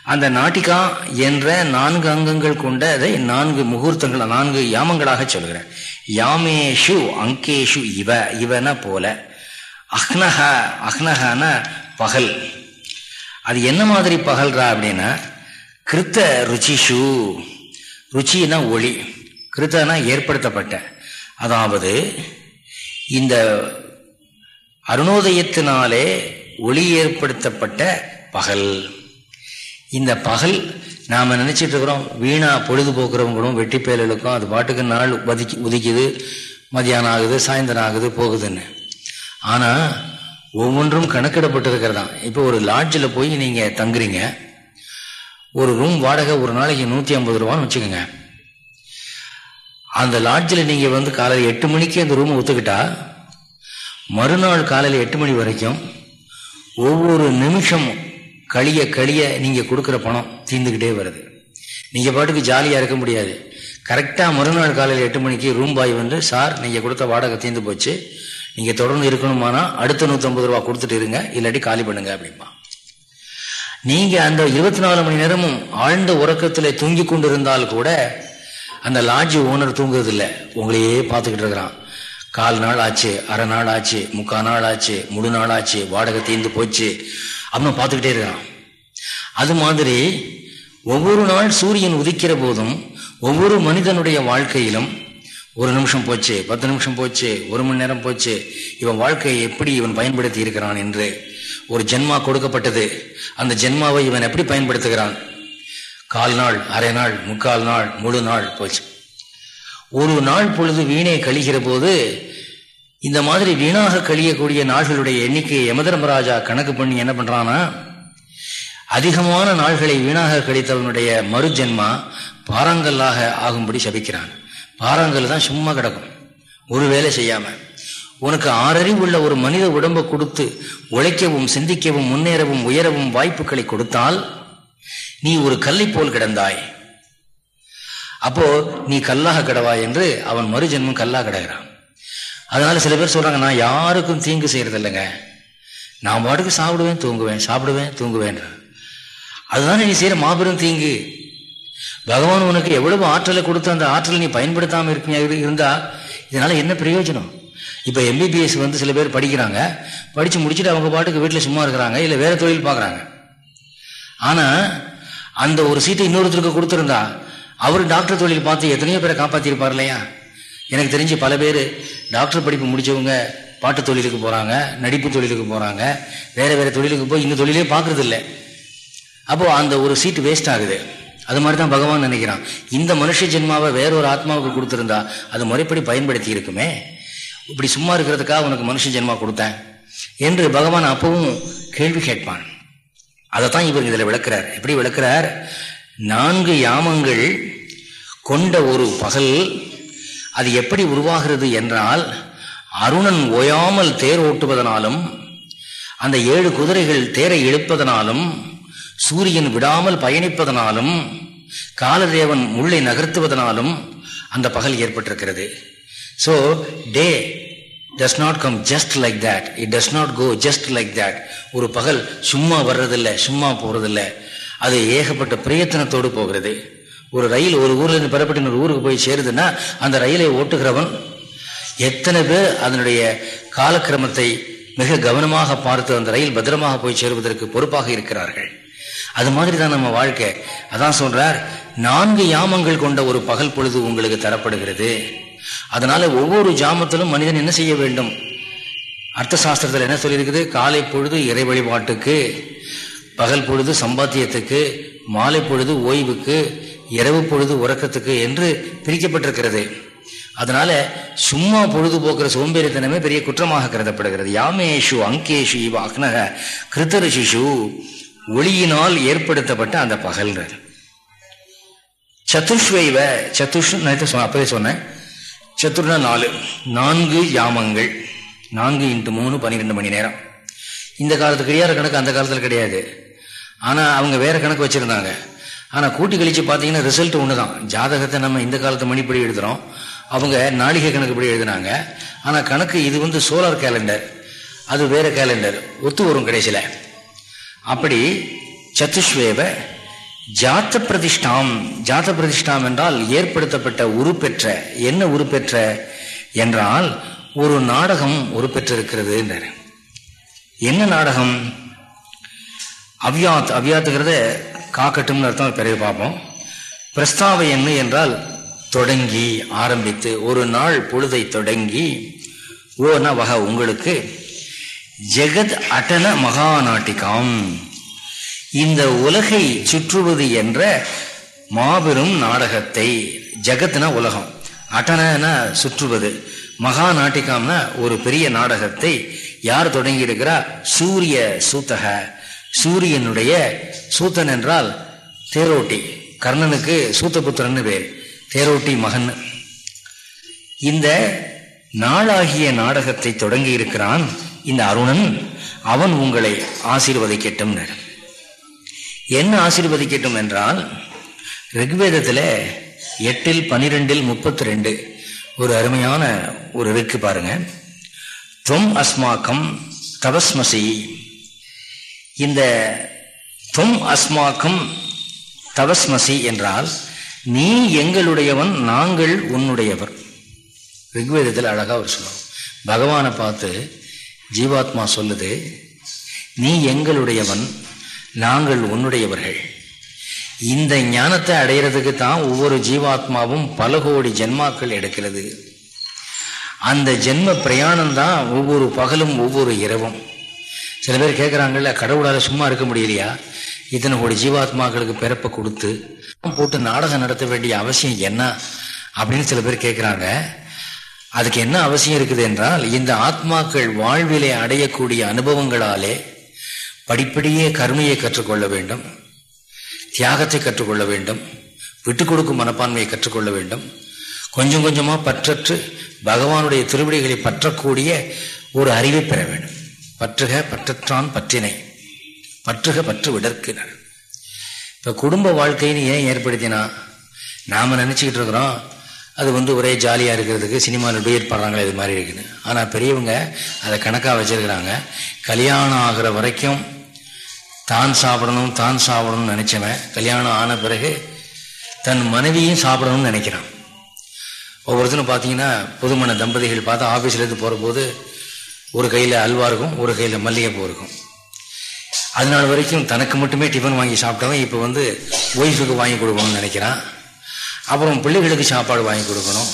அந்த நாட்டிகா என்ற நான்கு அங்கங்கள் கொண்ட அதை நான்கு முகூர்த்தங்கள் நான்கு யாமங்களாக சொல்கிறேன் யாமேஷு அங்கேஷு இவ இவன போல. அஹ்னஹ அஹ்னஹன பகல். அது என்ன மாதிரி பகல்றா அப்படின்னா கிருத்த ருச்சிஷு. ருச்சின்னா ஒளி. கிருத்தனா ஏற்படுத்தப்பட்ட. அதாவது இந்த அருணோதயத்தினாலே ஒளி ஏற்படுத்தப்பட்ட பகல். இந்த பகல் நாம் நினச்சிட்டு இருக்கிறோம் வீணாக பொழுதுபோக்குறவங்களும் வெட்டிப்பயலுக்கும் அது பாட்டுக்கு நாள் ஒதுக்கி உதிக்குது மதியானம் ஆகுது சாயந்தரம் ஆகுது போகுதுன்னு. ஆனால் ஒவ்வொன்றும் கணக்கிடப்பட்டிருக்கிறதா இப்போ ஒரு லாட்ஜில் போய் நீங்கள் தங்குறீங்க. ஒரு ரூம் வாடகை ஒரு நாளைக்கு நூற்றி ஐம்பது ரூபான்னு வச்சுக்கோங்க. அந்த லாட்ஜில் நீங்கள் வந்து காலையில் எட்டு மணிக்கு அந்த ரூமை ஒத்துக்கிட்டா மறுநாள் காலையில் எட்டு மணி வரைக்கும் ஒவ்வொரு நிமிஷம் கழிய கழிய நீங்கள் கொடுக்குற பணம் தீர்ந்துக்கிட்டே வருது. நீங்கள் பாட்டுக்கு ஜாலியாக இருக்க முடியாது. கரெக்டாக மறுநாள் காலையில் எட்டு மணிக்கு ரூம் பாய் வந்து சார் நீங்கள் கொடுத்த வாடகை தீர்ந்து போச்சு. நீங்கள் தொடர்ந்து இருக்கணுமானா அடுத்த நூற்றம்பது ரூபா கொடுத்துட்டு இருங்க. இல்லாட்டி காலி பண்ணுங்க அப்படிம்பா. நீங்கள் அந்த இருபத்தி நாலு மணி நேரமும் ஆழ்ந்த உறக்கத்தில் தூங்கி கொண்டு இருந்தால் கூட அந்த லாட்ஜ் ஓனர் தூங்குறது உங்களையே பார்த்துக்கிட்டு இருக்கிறான். கால் நாள் ஆச்சு அரை நாள் ஆச்சு முக்கால் நாள் ஆச்சு முழு நாள் ஆச்சு வாடகை தீர்ந்து போச்சு அப்படின்னு பார்த்துக்கிட்டே இருக்கிறான். அது மாதிரி ஒவ்வொரு நாள் சூரியன் உதிக்கிற போதும் ஒவ்வொரு மனிதனுடைய வாழ்க்கையிலும் ஒரு நிமிஷம் போச்சு பத்து நிமிஷம் போச்சு ஒரு மணி நேரம் போச்சு இவன் வாழ்க்கையை எப்படி இவன் பயன்படுத்தி இருக்கிறான் என்று ஒரு ஜென்மா கொடுக்கப்பட்டது. அந்த ஜென்மாவை இவன் எப்படி பயன்படுத்துகிறான்? கால் நாள் அரை நாள் முக்கால் நாள் முழு நாள் போச்சு. ஒரு நாள் பொழுது வீணை கழிகிற போது இந்த மாதிரி வீணாக கழியக்கூடிய நாள்களுடைய எண்ணிக்கையை யமதர்மராஜா கணக்கு பண்ணி என்ன பண்றானா அதிகமான நாள்களை வீணாக கழித்தவனுடைய மறுஜென்மா பாறாங்கல்லாக ஆகும்படி சபிக்கிறான். பாறாங்கல் தான் சும்மா கிடக்கும். ஒரு வேலை செய்யாம. உனக்கு ஆறறிவு உள்ள ஒரு மனித உடம்பை கொடுத்து உழைக்கவும் சிந்திக்கவும் முன்னேறவும் உயரவும் வாய்ப்புகளை கொடுத்தால் நீ ஒரு கல்லை போல் கிடந்தாய். அப்போ நீ கல்லாக கிடவாய் என்று அவன் மறுஜென்மம் கல்லாக கிடகிறான். அதனால சில பேர் சொல்றாங்க நான் யாருக்கும் தீங்கு செய்யறது இல்லைங்க நான் பாட்டுக்கு சாப்பிடுவேன் தூங்குவேன் சாப்பிடுவேன் தூங்குவேன். அதுதான் நீ செய்யற மாபெரும் தீங்கு. பகவான் உனக்கு எவ்வளவு ஆற்றலை கொடுத்து அந்த ஆற்றலை நீ பயன்படுத்தாம இருக்க இருந்தா இதனால என்ன பிரயோஜனம்? இப்ப எம்பிபிஎஸ் வந்து சில பேர் படிக்கிறாங்க. படிச்சு முடிச்சுட்டு அவங்க பாட்டுக்கு வீட்டில் சும்மா இருக்கிறாங்க இல்லை வேற தொழில் பார்க்குறாங்க ஆனா அந்த ஒரு சீட்டை இன்னொருத்தருக்கு கொடுத்துருந்தா அவர் டாக்டர் தொழில் பார்த்து எத்தனையோ பேரை காப்பாற்றிருப்பார் இல்லையா? எனக்கு தெரிஞ்சு பல பேர் டாக்டர் படிப்பு முடித்தவங்க பாட்டு தொழிலுக்கு போகிறாங்க நடிப்பு தொழிலுக்கு போகிறாங்க வேறு வேறு தொழிலுக்கு போய் இந்த தொழிலே பார்க்குறது இல்லை அப்போது அந்த ஒரு சீட்டு வேஸ்ட் ஆகுது. அது மாதிரி தான் பகவான் நினைக்கிறான். இந்த மனுஷ ஜென்மாவை வேறொரு ஆத்மாவுக்கு கொடுத்துருந்தா அது முறைப்படி பயன்படுத்தி இருக்குமே? இப்படி சும்மா இருக்கிறதுக்காக உனக்கு மனுஷ ஜென்மா கொடுத்தேன் என்று பகவான் அப்பவும் கேள்வி கேட்பான். அதைத்தான் இவர் இதில் விளக்கிறார். எப்படி விளக்கிறார்? நான்கு யாமங்கள் கொண்ட ஒரு பகல் அது எப்படி உருவாகிறது என்றால் அருணன் ஓயாமல் தேர் ஓட்டுவதனாலும் அந்த ஏழு குதிரைகள் தேரை இழுப்பதனாலும் சூரியன் விடாமல் பயணிப்பதனாலும் காலதேவன் உள்ளே நகர்த்துவதனாலும் அந்த பகல் ஏற்பட்டிருக்கிறது. So day does not come just like that it does not go just like that ஒரு பகல் சும்மா வர்றதில்லை சும்மா போறதில்லை. அது ஏகப்பட்ட பிரயத்தனத்தோடு போகிறது. ஒரு ரயில் ஒரு ஊர்ல இருந்து பெறப்பட்டு ஒரு ஊருக்கு போய் சேருதுன்னா அந்த ரயிலை ஓட்டுகிறவன் எத்தனை பேர் அதனுடைய காலக்கிரமத்தை மிக கவனமாக பார்த்து அந்த ரயில் பத்திரமாக போய் சேருவதற்கு பொறுப்பாக இருக்கிறார்கள். அது மாதிரி தான் நம்ம வாழ்க்கை. அதான் சொல்றார் நான்கு யாமங்கள் கொண்ட ஒரு பகல் பொழுது உங்களுக்கு தரப்படுகிறது. அதனால ஒவ்வொரு ஜாமத்திலும் மனிதன் என்ன செய்ய வேண்டும்? அர்த்த சாஸ்திரத்தில் என்ன சொல்லியிருக்குது? காலை பொழுது இறை வழிபாட்டுக்கு பகல் பொழுது சம்பாத்தியத்துக்கு மாலை பொழுது ஓய்வுக்கு இரவு பொழுது உறக்கத்துக்கு என்று பிரிக்கப்பட்டிருக்கிறது. அதனால சும்மா பொழுதுபோக்குற சோம்பேறித்தனமே பெரிய குற்றமாக கருதப்படுகிறது. யாமேஷு அங்கேஷு இவ அக்னக கிருத்தரிஷிஷு ஒளியினால் ஏற்படுத்தப்பட்ட அந்த பகல்கள். சதுஷ்வைவ சதுஷ் அப்பவே சொன்னேன். சத்துர்னா நாலு. நான்கு யாமங்கள். நான்கு இன்ட்டு மூணு பன்னிரெண்டு மணி நேரம். இந்த காலத்து கிடையாது கணக்கு அந்த காலத்தில் கிடையாது. ஆனால் அவங்க வேற கணக்கு வச்சுருந்தாங்க. ஆனால் கூட்டி கழித்து பார்த்தீங்கன்னா ரிசல்ட் ஒன்று தான் ஜாதகத்தை நம்ம இந்த காலத்து மணிப்படி எழுதுகிறோம் அவங்க நாளிகை கணக்குப்படி எழுதினாங்க. ஆனால் கணக்கு இது வந்து சோலார் கேலண்டர் அது வேற கேலண்டர் ஒத்து வரும் கடைசியில். அப்படி சத்துஷ்வேவ ஜாத்த பிரதிஷ்டாம் ஜாத்த பிரதிஷ்டாம் என்றால் ஏற்படுத்தப்பட்ட உருப்பெற்ற என்ன உருப்பெற்ற என்றால் ஒரு நாடகம் உருப்பெற்றிருக்கிறது என்றார். என்ன நாடகம்? அவ்யாத் அவ்யாத்துங்கிறத காக்கட்டும்னு அர்த்தம் பிறகு பார்ப்போம். பிரஸ்தாவை என்ன என்றால் தொடங்கி ஆரம்பித்து ஒரு நாள் பொழுதை தொடங்கி ஓ வகை உங்களுக்கு ஜெகத் அட்டன மகாநாட்டிகாம். இந்த உலகை சுற்றுவது என்ற மாபெரும் நாடகத்தை ஜகத்னா உலகம் அட்டனா சுற்றுவது மகா நாட்டிகம்னா ஒரு பெரிய நாடகத்தை யார் தொடங்கி இருக்கிறா சூரிய சூத்தக. சூரியனுடைய சூத்தன் என்றால் தேரோட்டி. கர்ணனுக்கு சூத்தபுத்திரன்னு பேர். தேரோட்டி மகன். இந்த நாளாகிய நாடகத்தை தொடங்கி இருக்கிறான் இந்த அருணன். அவன் உங்களை ஆசீர்வதிக்கட்டும் என்ன ஆசீர்வதிக்கட்டும் என்றால் ரிக்வேதத்தில் எட்டில் பனிரெண்டில் முப்பத்தி ரெண்டு ஒரு அருமையான ஒரு இருக்கு பாருங்க. தொம் அஸ்மாக்கம் தவஸ்மசி. இந்த தொம் அஸ்மாக்கம் தவஸ்மசி என்றால் நீ எங்களுடையவன் நாங்கள் உன்னுடையவர். ரிக்வேதத்தில் அழகாக ஒரு சொல்லுவோம் பகவானை பார்த்து ஜீவாத்மா சொல்லுது நீ எங்களுடையவன் நாங்கள் உன்னுடையவர்கள். இந்த ஞானத்தை அடையிறதுக்கு தான் ஒவ்வொரு ஜீவாத்மாவும் பல கோடி ஜென்மாக்கள் எடுக்கிறது. அந்த ஜென்ம பிரயாணம் தான் ஒவ்வொரு பகலும் ஒவ்வொரு இரவும். சில பேர் கேட்குறாங்கல்ல கடவுளால் சும்மா இருக்க முடியலையா? இத்தனை கோடி ஜீவாத்மாக்களுக்கு பிறப்பை கொடுத்து போட்டு நாடகம் நடத்த வேண்டிய அவசியம் என்ன? அப்படின்னு சில பேர் கேட்குறாங்க அதுக்கு என்ன அவசியம் இருக்குது என்றால் இந்த ஆத்மாக்கள் வாழ்விலே அடையக்கூடிய அனுபவங்களாலே படிப்படியே கருணையை கற்றுக்கொள்ள வேண்டும் தியாகத்தை கற்றுக்கொள்ள வேண்டும் விட்டு கொடுக்கும் மனப்பான்மையை கற்றுக்கொள்ள வேண்டும். கொஞ்சம் கொஞ்சமாக பற்றற்று பகவானுடைய திருவிடைகளை பற்றக்கூடிய ஒரு அறிவை பெற வேண்டும். பற்றுக பற்றற்றான் பற்றினை. பற்றுக பற்று விடற்கினர். இப்போ குடும்ப வாழ்க்கைன்னு ஏன் ஏற்படுத்தினா நாம் நினச்சிக்கிட்டு இருக்கிறோம் அது வந்து ஒரே ஜாலியாக இருக்கிறதுக்கு சினிமாவில் டூயட் பாடுறாங்களே இது மாதிரி இருக்குது. ஆனால் பெரியவங்க அதை கணக்காக வச்சிருக்கிறாங்க. கல்யாணம் ஆகிற வரைக்கும் தான் சாப்பிடணும் தான் சாப்பிடணும்னு நினச்சவன் கல்யாணம் ஆன பிறகு தன் மனைவியும் சாப்பிடணும்னு நினைக்கிறான். ஒவ்வொருத்தரும் பார்த்தீங்கன்னா புதுமண தம்பதிகள் பார்த்தா ஆஃபீஸ்லேருந்து போகிறபோது ஒரு கையில் அல்வா இருக்கும் ஒரு கையில் மல்லிகைப்பூ இருக்கும். அதனால வரைக்கும் தனக்கு மட்டுமே டிஃபன் வாங்கி சாப்பிட்டவன் இப்போ வந்து ஒய்ஃபுக்கு வாங்கி கொடுக்கணும்னு நினைக்கிறான். அப்புறம் பிள்ளைகளுக்கு சாப்பாடு வாங்கி கொடுக்கணும்.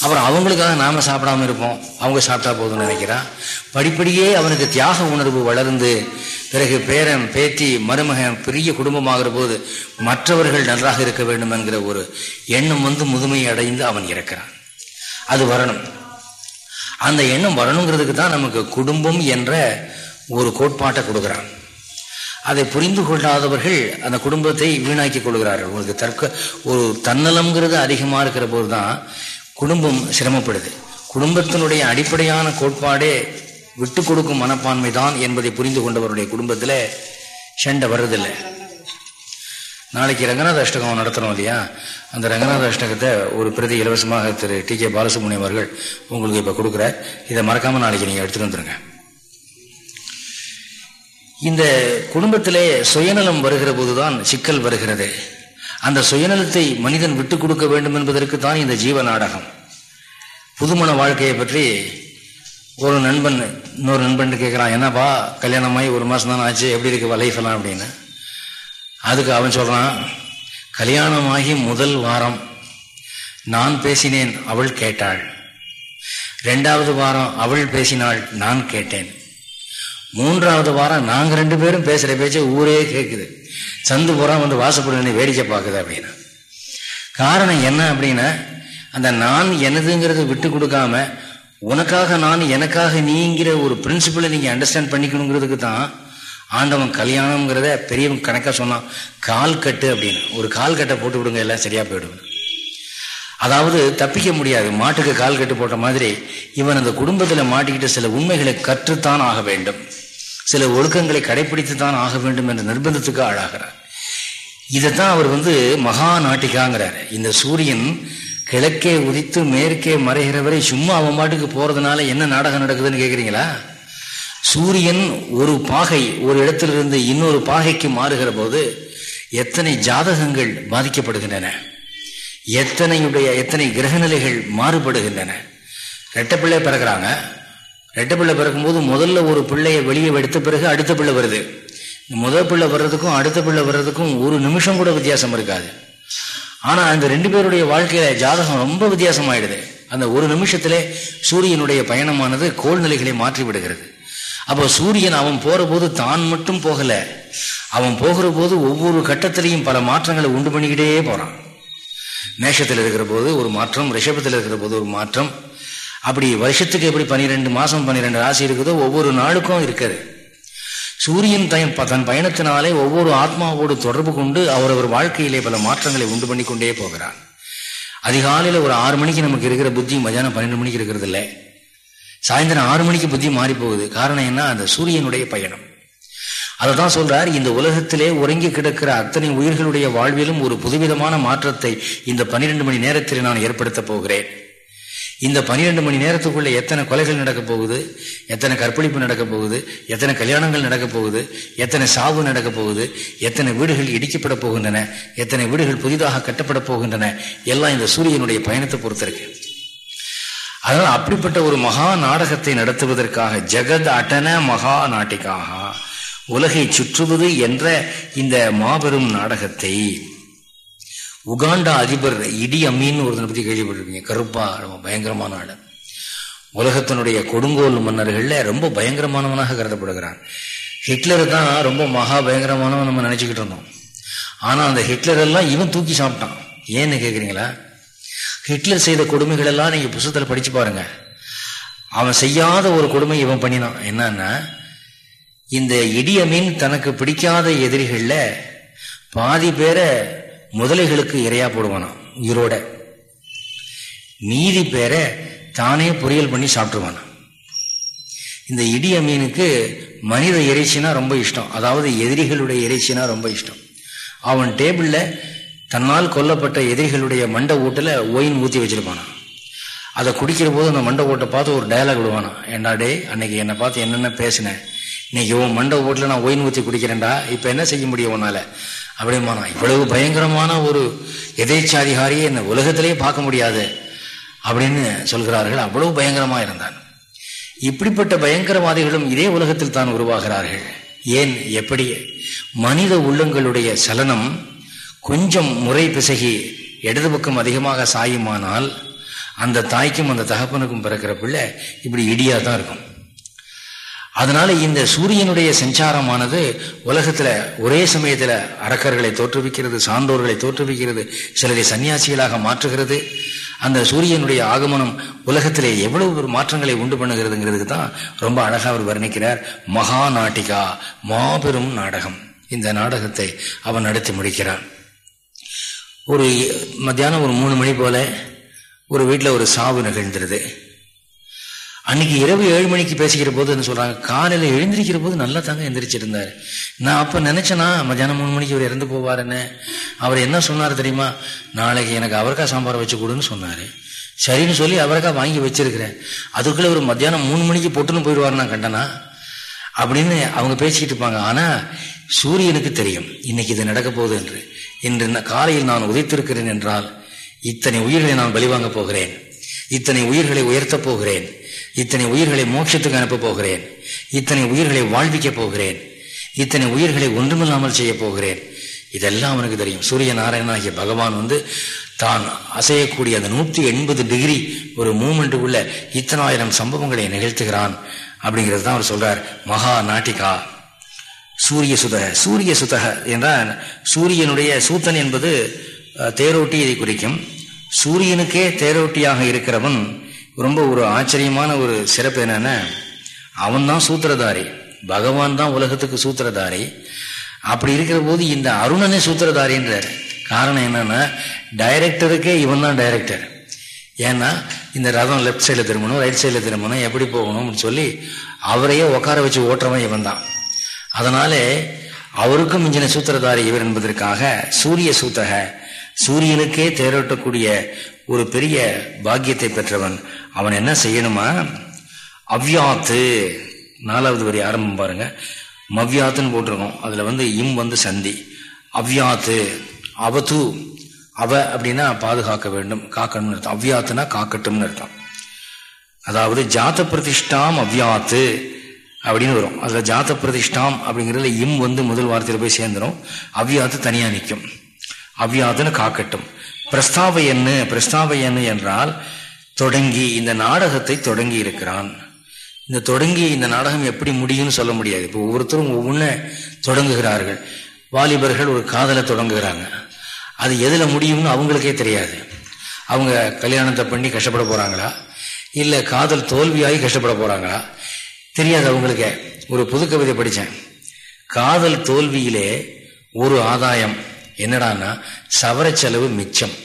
அப்புறம் அவங்களுக்காக நாம் சாப்பிடாம இருப்போம். அவங்க சாப்பிட்டா போதும்னு நினைக்கிறான் படிப்படியே அவனுக்கு தியாக உணர்வு வளர்ந்து பிறகு பேரன் பேத்தி மருமகன் பெரிய குடும்பமாகிற போது மற்றவர்கள் நன்றாக இருக்க வேண்டும் என்கிற ஒரு எண்ணம் வந்து முதுமை அடைந்து அவன் இறக்கிறான். அது வரணும். அந்த எண்ணம் வரணுங்கிறதுக்கு தான் நமக்கு குடும்பம் என்ற ஒரு கோட்பாட்டை கொடுக்குறான். அதை புரிந்து கொள்ளாதவர்கள் அந்த குடும்பத்தை வீணாக்கி கொள்கிறார்கள். உங்களுக்கு தற்க ஒரு தன்னலம்ங்கிறது அதிகமாக இருக்கிற போது தான் குடும்பம் சிரமப்படுது. குடும்பத்தினுடைய அடிப்படையான கோட்பாடே விட்டு கொடுக்கும் மனப்பான்மை தான் என்பதை புரிந்து கொண்டவருடைய குடும்பத்தில் சண்டை வர்றதில்லை. நாளைக்கு ரங்கநாத அஷ்டகம் நடத்துகிறோம் இல்லையா? அந்த ரங்கநாத அஷ்டகத்தை ஒரு பிரதி இலவசமாக திரு டி கே பாலசுப்ரமணியம் அவர்கள் உங்களுக்கு இப்போ கொடுக்குறார். இதை மறக்காமல் நாளைக்கு நீங்கள் எடுத்துகிட்டு வந்துருங்க. இந்த குடும்பத்திலே சுயநலம் வருகிற போதுதான் சிக்கல் வருகிறது. அந்த சுயநலத்தை மனிதன் விட்டுக் கொடுக்க வேண்டும் என்பதற்கு தான் இந்த ஜீவ நாடகம். புதுமண வாழ்க்கையை பற்றி ஒரு நண்பன் இன்னொரு நண்பன் கேட்குறான் என்னப்பா கல்யாணமாகி ஒரு மாதம் தானே ஆச்சு எப்படி இருக்கு லைஃப் எல்லாம்? அப்படின்னு. அதுக்கு அவன் சொல்கிறான் கல்யாணமாகி முதல் வாரம் நான் பேசினேன் அவள் கேட்டாள். ரெண்டாவது வாரம் அவள் பேசினாள் நான் கேட்டேன். மூன்றாவது வாரம் நாங்கள் ரெண்டு பேரும் பேசுகிற பேச்சை ஊரே கேட்குது சந்து புறம் வந்து வாசப்படு வேடிக்கை பார்க்குது அப்படின்னா. காரணம் என்ன அப்படின்னா அந்த நான் எனதுங்கிறத விட்டு கொடுக்காம உனக்காக நான் எனக்காக நீங்கிற ஒரு பிரின்சிபலை நீங்கள் அண்டர்ஸ்டாண்ட் பண்ணிக்கணுங்கிறதுக்கு தான் ஆண்டவன் கல்யாணம்ங்கிறத பெரியவன் கணக்காக சொன்னான். கால் கட்டு அப்படின்னு. ஒரு கால் கட்டை போட்டு விடுங்க எல்லாம் சரியாக போயிடுவேன் அதாவது தப்பிக்க முடியாது. மாட்டுக்கு கால் கட்டு போட்ட மாதிரி இவன் அந்த குடும்பத்தில் மாட்டிக்கிட்டு சில உண்மைகளை கற்றுத்தான் ஆக வேண்டும். சில ஒழுக்கங்களை கடைபிடித்து தான் ஆக வேண்டும் என்ற நிர்பந்தத்துக்கு ஆளாகிறார். இதைத்தான் அவர் வந்து மகா நாட்டிகாங்கிறார் இந்த சூரியன் கிழக்கே உதித்து மேற்கே மறைகிற வரை சும்மா அவன் மாட்டுக்கு போறதுனால என்ன நாடகம் நடக்குதுன்னு கேட்குறீங்களா சூரியன் ஒரு பாகை ஒரு இடத்திலிருந்து இன்னொரு பாகைக்கு மாறுகிற போது எத்தனை ஜாதகங்கள் பாதிக்கப்படுகின்றன? எத்தனையுடைய எத்தனை கிரகநிலைகள் மாறுபடுகின்றன? ரெட்ட பிள்ளை பிறகுறாங்க ரெட்ட பிள்ளை பிறக்கும்போது முதல்ல ஒரு பிள்ளையை வெளியே எடுத்த பிறகு அடுத்த பிள்ளை வருது. முதல் பிள்ளை வர்றதுக்கும் அடுத்த பிள்ளை வர்றதுக்கும் ஒரு நிமிஷம் கூட வித்தியாசம் இருக்காது. ஆனால் அந்த ரெண்டு பேருடைய வாழ்க்கையில ஜாதகம் ரொம்ப வித்தியாசமாயிடுது. அந்த ஒரு நிமிஷத்திலே சூரியனுடைய பயணமானது கோள்நிலைகளை மாற்றி விடுகிறது. அப்போ சூரியன் அவன் போற போது தான் மட்டும் போகல. அவன் போகிற போது ஒவ்வொரு கட்டத்திலையும் பல மாற்றங்களை உண்டு பண்ணிக்கிட்டே போறான். மேஷத்தில் இருக்கிற போது ஒரு மாற்றம் ரிஷபத்தில் இருக்கிற போது ஒரு மாற்றம். அப்படி வருஷத்துக்கு எப்படி பன்னிரெண்டு மாதம் பன்னிரெண்டு ராசி இருக்குதோ ஒவ்வொரு நாளுக்கும் இருக்குது. சூரியன் தன் தன் பயணத்தினாலே ஒவ்வொரு ஆத்மாவோடு தொடர்பு கொண்டு அவரவர் வாழ்க்கையிலே பல மாற்றங்களை உண்டு பண்ணி கொண்டே போகிறார். அதிகாலையில் ஒரு ஆறு மணிக்கு நமக்கு இருக்கிற புத்தி மதியானம் பன்னெண்டு மணிக்கு இருக்கிறது இல்லை சாயந்தரம் ஆறு மணிக்கு புத்தி மாறி போகுது காரணம் என்ன? அந்த சூரியனுடைய பயணம். அதை தான் சொல்றார் இந்த உலகத்திலே உறங்கி கிடக்கிற அத்தனை உயிர்களுடைய வாழ்விலும் ஒரு புதுவிதமான மாற்றத்தை இந்த பன்னிரெண்டு மணி நேரத்தில் நான் ஏற்படுத்த போகிறேன். இந்த பனிரெண்டு மணி நேரத்துக்குள்ள எத்தனை கொலைகள் நடக்க போகுது எத்தனை கற்பழிப்பு நடக்க போகுது எத்தனை கல்யாணங்கள் நடக்க போகுது எத்தனை சாவு நடக்க போகுது எத்தனை வீடுகள் இடிக்கப்பட போகின்றன எத்தனை வீடுகள் புதிதாக கட்டப்பட போகின்றன எல்லாம் இந்த சூரியனுடைய பயணத்தை பொறுத்திருக்கு. அதனால் அப்படிப்பட்ட ஒரு மகா நாடகத்தை நடத்துவதற்காக ஜெகத் அட்டன மகா நாட்டிக்காக உலகை சுற்றுவது என்ற இந்த மாபெரும் நாடகத்தை உகாண்டா அதிபர் இடி அம்மீன் ஒருத்தனை பற்றி கேள்விப்பட்டிருக்கீங்க கருப்பா ரொம்ப பயங்கரமான ஆள். உலகத்தினுடைய கொடுங்கோல் மன்னர்கள்ல ரொம்ப பயங்கரமானவனாக கருதப்படுகிறான். ஹிட்லர் தான் ரொம்ப மகா பயங்கரமானவன் நம்ம நினைச்சுக்கிட்டு இருந்தோம். ஆனா அந்த ஹிட்லர் எல்லாம் இவன் தூக்கி சாப்பிட்டான். ஏன்னு கேக்குறீங்களா? ஹிட்லர் செய்த கொடுமைகள் எல்லாம் நீங்க புத்தகத்தில் படிச்சு பாருங்க. அவன் செய்யாத ஒரு கொடுமை இவன் பண்ணினான். என்னன்னா இந்த இடியமீன் தனக்கு பிடிக்காத எதிரிகள்ல பாதி பேரை முதலைகளுக்கு இரையா போடுவானா உயிரோட. மீதி பேரை தானே பொரியல் பண்ணி சாப்பிட்டுருவானா இந்த இடிய மீனுக்கு மனித இறைச்சினா ரொம்ப இஷ்டம். அதாவது எதிரிகளுடைய இறைச்சினா ரொம்ப இஷ்டம். அவன் டேபிளில் தன்னால் கொல்லப்பட்ட எதிரிகளுடைய மண்டை ஓட்டில் ஒயின் ஊற்றி வச்சிருப்பானா அதை குடிக்கிற போது அந்த மண்டை ஓட்டை பார்த்து ஒரு டயலாக் விடுவானா ஏண்டா டே அன்னைக்கு என்னை பார்த்து என்னென்ன பேசினேன் இன்னைக்கு உன் மண்டை ஓட்டில் நான் ஒயின் ஊற்றி குடிக்கிறேன்டா இப்போ என்ன செய்ய முடியும் உன்னால்? அப்படிமானா இவ்வளவு பயங்கரமான ஒரு எதேச்சாதிகாரியை இந்த உலகத்திலேயே பார்க்க முடியாது அப்படின்னு சொல்கிறார்கள். அவ்வளவு பயங்கரமாக இருந்தான். இப்படிப்பட்ட பயங்கரவாதிகளும் இதே உலகத்தில் தான் உருவாகிறார்கள். ஏன்? எப்படி? மனித உள்ளங்களுடைய சலனம் கொஞ்சம் முறை பிசகி இடது பக்கம் அதிகமாக சாயுமானால் அந்த தாய்க்கும் அந்த தகப்பனுக்கும் பிறக்கிற பிள்ளை இப்படி இடியாக தான் இருக்கும். அதனால இந்த சூரியனுடைய சஞ்சாரமானது உலகத்துல ஒரே சமயத்துல அரக்கர்களை தோற்றுவிக்கிறது சான்றோர்களை தோற்றுவிக்கிறது சிலரை சன்னியாசிகளாக மாற்றுகிறது. அந்த சூரியனுடைய ஆகமனம் உலகத்திலே எவ்வளவு ஒரு மாற்றங்களை உண்டு பண்ணுகிறதுங்கிறதுக்கு தான் ரொம்ப அழகா அவர் வர்ணிக்கிறார். மகா நாட்டிகா மாபெரும் நாடகம். இந்த நாடகத்தை அவன் நடத்தி முடிக்கிறான் ஒரு மத்தியானம் ஒரு மூணு மணி போல ஒரு வீட்டில் ஒரு சாவு நிகழ்ந்துருது. அன்னைக்கு இரவு ஏழு மணிக்கு பேசிக்கிற போது என்ன சொல்றாங்க? காலையில் எழுந்திருக்கிற போது நல்லா தாங்க எந்திரிச்சிருந்தாரு. நான் அப்ப நினைச்சேனா மத்தியானம் மூணு மணிக்கு அவர் இறந்து போவாருன்னு. அவர் என்ன சொன்னார் தெரியுமா? நாளைக்கு எனக்கு அவருக்கா சாம்பார் வச்சு கொடுன்னு சொன்னாரு. சரின்னு சொல்லி அவருக்கா வாங்கி வச்சிருக்கிறேன். அதுக்குள்ள ஒரு மத்தியானம் மூணு மணிக்கு பொட்டுன்னு போயிடுவார் நான் கண்டனா? அப்படின்னு அவங்க பேசிக்கிட்டு இருப்பாங்க. ஆனா சூரியனுக்கு தெரியும். இன்னைக்கு இது நடக்க போகுது என்று. இன்று காலையில் நான் உதைத்திருக்கிறேன் என்றால் இத்தனை உயிர்களை நான் பலிவாங்க போகிறேன். இத்தனை உயிர்களை உயர்த்தப் போகிறேன். இத்தனை உயிர்களை மோட்சத்துக்கு அனுப்பப் போகிறேன். இத்தனை உயிர்களை வாழ்விக்கப் போகிறேன். இத்தனை உயிர்களை ஒன்றுமில்லாமல் செய்ய போகிறேன். இதெல்லாம் அவனுக்கு தெரியும். சூரிய நாராயணனாகிய பகவான் வந்து தான் அசையக்கூடிய அந்த நூற்றி எண்பது டிகிரி ஒரு மூமெண்ட்டுக்குள்ள இத்தனாயிரம் சம்பவங்களை நிகழ்த்துகிறான் அப்படிங்கிறது தான் அவர் சொல்றார். மகா நாட்டிகா. சூரிய சுதக சூரிய சுதக என்றால் சூரியனுடைய சூத்தன் என்பது தேரோட்டியை குறிக்கும். சூரியனுக்கே தேரோட்டியாக இருக்கிறவன் ரொம்ப ஒரு ஆச்சரியமான ஒரு சிறப்பு என்னன்னா அவன் தான் சூத்திரதாரி. பகவான் தான் உலகத்துக்கு சூத்திரதாரி. அப்படி இருக்கிற போது இந்த அருணனே சூத்திரதாரின்றார். காரணம் என்னன்னா டைரக்டருக்கே இவன் தான் டைரக்டர் ஏன்னா இந்த ரதம் லெஃப்ட் சைடில் திரும்பணும் ரைட் சைடில் திரும்பணும் எப்படி போகணும்னு சொல்லி அவரையே உட்கார வச்சு ஓட்டுறவன் இவன் தான் அதனாலே அவருக்கும் மிஞ்சின சூத்திரதாரி இவர் என்பதற்காக சூரிய சூத்தக சூரியனுக்கே தேரோட்டக்கூடிய ஒரு பெரிய பாக்கியத்தை பெற்றவன் அவன் என்ன செய்யணுமா? அவ்யாத்து. நாலாவது வரி ஆரம்பம் பாருங்க. மவ்யாத்துன்னு போட்டிருக்கோம். அதுல வந்து இம் வந்து சந்தி. அவ்யாத்து. அவத்து. அவ அப்படின்னா பாதுகாக்க வேண்டும். காக்கணும்னு அர்த்தம். அவ்யாத்துனா காக்கட்டும்னு அர்த்தம். அதாவது ஜாத்த பிரதிஷ்டாம் அவ்யாத்து அப்படின்னு வரும். அதுல ஜாத்த பிரதிஷ்டாம் அப்படிங்கிறதுல இம் வந்து முதல் வார்த்தையில் போய் சேர்ந்துடும் அவ்யாத்து தனியா நிற்கும் அவ்யாத்துன்னு காக்கட்டும். பிரஸ்தாவை என்ன பிரஸ்தாவை என்ன என்றால் தொடங்கி இந்த நாடகத்தை தொடங்கி இருக்கிறான் இந்த தொடங்கி இந்த நாடகம் எப்படி முடியும்னு சொல்ல முடியாது. இப்போ ஒவ்வொருத்தரும் ஒவ்வொன்று தொடங்குகிறார்கள். வாலிபர்கள் ஒரு காதலை தொடங்குகிறாங்க. அது எதில் முடியும்னு அவங்களுக்கே தெரியாது. அவங்க கல்யாணத்தை பண்ணி கஷ்டப்பட போகிறாங்களா இல்லை காதல் தோல்வியாகி கஷ்டப்பட போகிறாங்களா தெரியாது அவங்களுக்கு. ஒரு புது கவிதை படித்தேன் காதல் தோல்வியிலே ஒரு ஆதாயம் என்னடான்னா சவர செலவு மிச்சம்.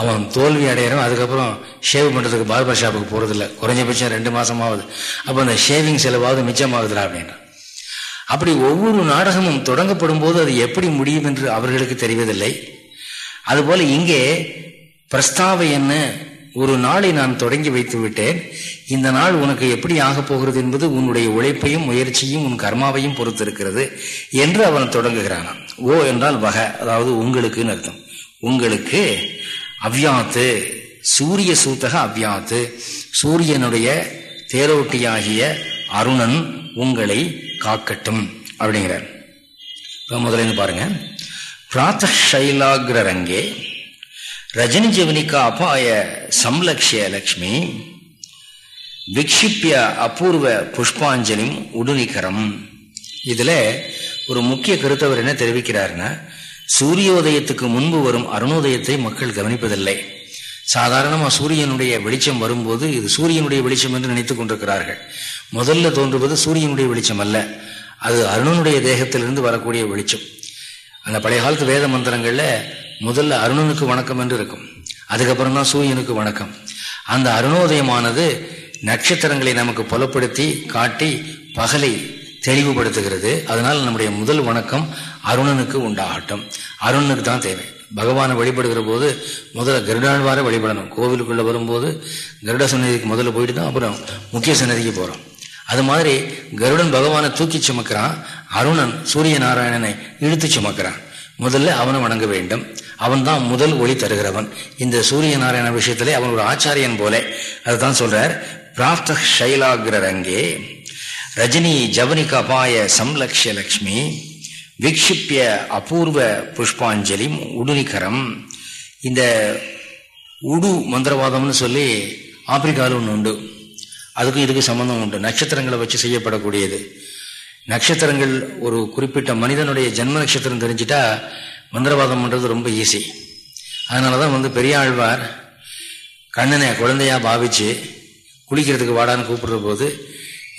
அவன் தோல்வி அடையிறான் அதுக்கப்புறம் ஷேவ் பண்ணுறதுக்கு பார்பர் ஷாப்புக்கு போகிறதில்ல குறைஞ்சபட்சம் ரெண்டு மாதமாவது அப்போ அந்த ஷேவிங் செலவாவது மிச்சமாகுதுடா அப்படின்னா. அப்படி ஒவ்வொரு நாடகமும் தொடங்கப்படும் போது அது எப்படி முடியும் என்று அவர்களுக்கு தெரிவதில்லை. அதுபோல் இங்கே பிரஸ்தாவை என்ன ஒரு நாளை நான் தொடங்கி வைத்து விட்டேன். இந்த நாள் உனக்கு எப்படி ஆகப் போகிறது என்பது உன்னுடைய உழைப்பையும் முயற்சியும் உன் கர்மாவையும் பொறுத்திருக்கிறது என்று அவன் தொடங்குகிறான் ஓ என்றால் வகை அதாவது உங்களுக்குன்னு அர்த்தம். உங்களுக்கு அவ்யாத்து சூரிய சூத்தக அவ்யாத்து. சூரியனுடைய தேரோட்டியாகிய அருணன் உங்களை காக்கட்டும் அப்படிங்கிறார். முதல்ல பாருங்க. பிராத்த சைலாகிரரங்கே ரஜினி ஜெவனிக்கா அபாய சம்லக்ஷிய லக்ஷ்மி விக்ஷிப்பிய அபூர்வ புஷ்பாஞ்சலி உடுநிகரம். இதில் ஒரு முக்கிய கருத்தவர் என்ன தெரிவிக்கிறாருன்னா சூரியோதயத்துக்கு முன்பு வரும் அருணோதயத்தை மக்கள் கவனிப்பதில்லை. சாதாரணமாக சூரியனுடைய வெளிச்சம் வரும்போது இது சூரியனுடைய வெளிச்சம் என்று நினைத்துக் கொண்டிருக்கிறார்கள். முதல்ல தோன்றுவது சூரியனுடைய வெளிச்சம் அல்ல. அது அருணனுடைய தேகத்திலிருந்து வரக்கூடிய வெளிச்சம். அந்த பழைய காலத்து வேத மந்திரங்களில் முதல்ல அருணனுக்கு வணக்கம் என்று இருக்கும். அதுக்கப்புறம் தான் சூரியனுக்கு வணக்கம். அந்த அருணோதயமானது நட்சத்திரங்களை நமக்கு புலப்படுத்தி காட்டி பகலை தெளிவுபடுத்துகிறது. அதனால் நம்முடைய முதல் வணக்கம் அருணனுக்கு உண்டாகட்டும். அருணனுக்கு தான் தேவை. பகவானை வழிபடுகிற போது முதல்ல கருடாழ்வார வழிபடணும். கோவிலுக்குள்ளே வரும்போது கருட சன்னதிக்கு முதல்ல போயிட்டு தான் அப்புறம் முக்கிய சன்னதிக்கு போகிறோம் அது மாதிரி கருடன் பகவானை தூக்கி சுமக்கிறான். அருணன் சூரிய நாராயணனை இழுத்து சுமக்கிறான். முதல்ல அவனை வணங்க வேண்டும். அவன் தான் முதல் ஒளி தருகிறவன். இந்த சூரிய நாராயண விஷயத்திலே அவன் ஒரு ஆச்சாரியன் போல. அதுதான் சொல்றார் பிராப்த சைலாகிரங்கே ரஜினி ஜவனிகபாய சம்லக்ஷ லக்ஷ்மி விக்ஷிப்பிய அபூர்வ புஷ்பாஞ்சலி உடுனிகரம். இந்த உடு மந்திரவாதம்னு சொல்லி ஆப்பிரிக்காவில் ஒன்று உண்டு. அதுக்கும் இதுக்கு சம்பந்தம் உண்டு. நட்சத்திரங்களை வச்சு செய்யப்படக்கூடியது. நட்சத்திரங்கள் ஒரு குறிப்பிட்ட மனிதனுடைய ஜென்ம நட்சத்திரம் தெரிஞ்சிட்டா மந்திரவாதம் பண்ணுறது ரொம்ப ஈஸி அதனால தான் வந்து பெரியாழ்வார் கண்ணனை குழந்தையா பாவிச்சு குளிக்கிறதுக்கு வாடான்னு கூப்பிடுற போது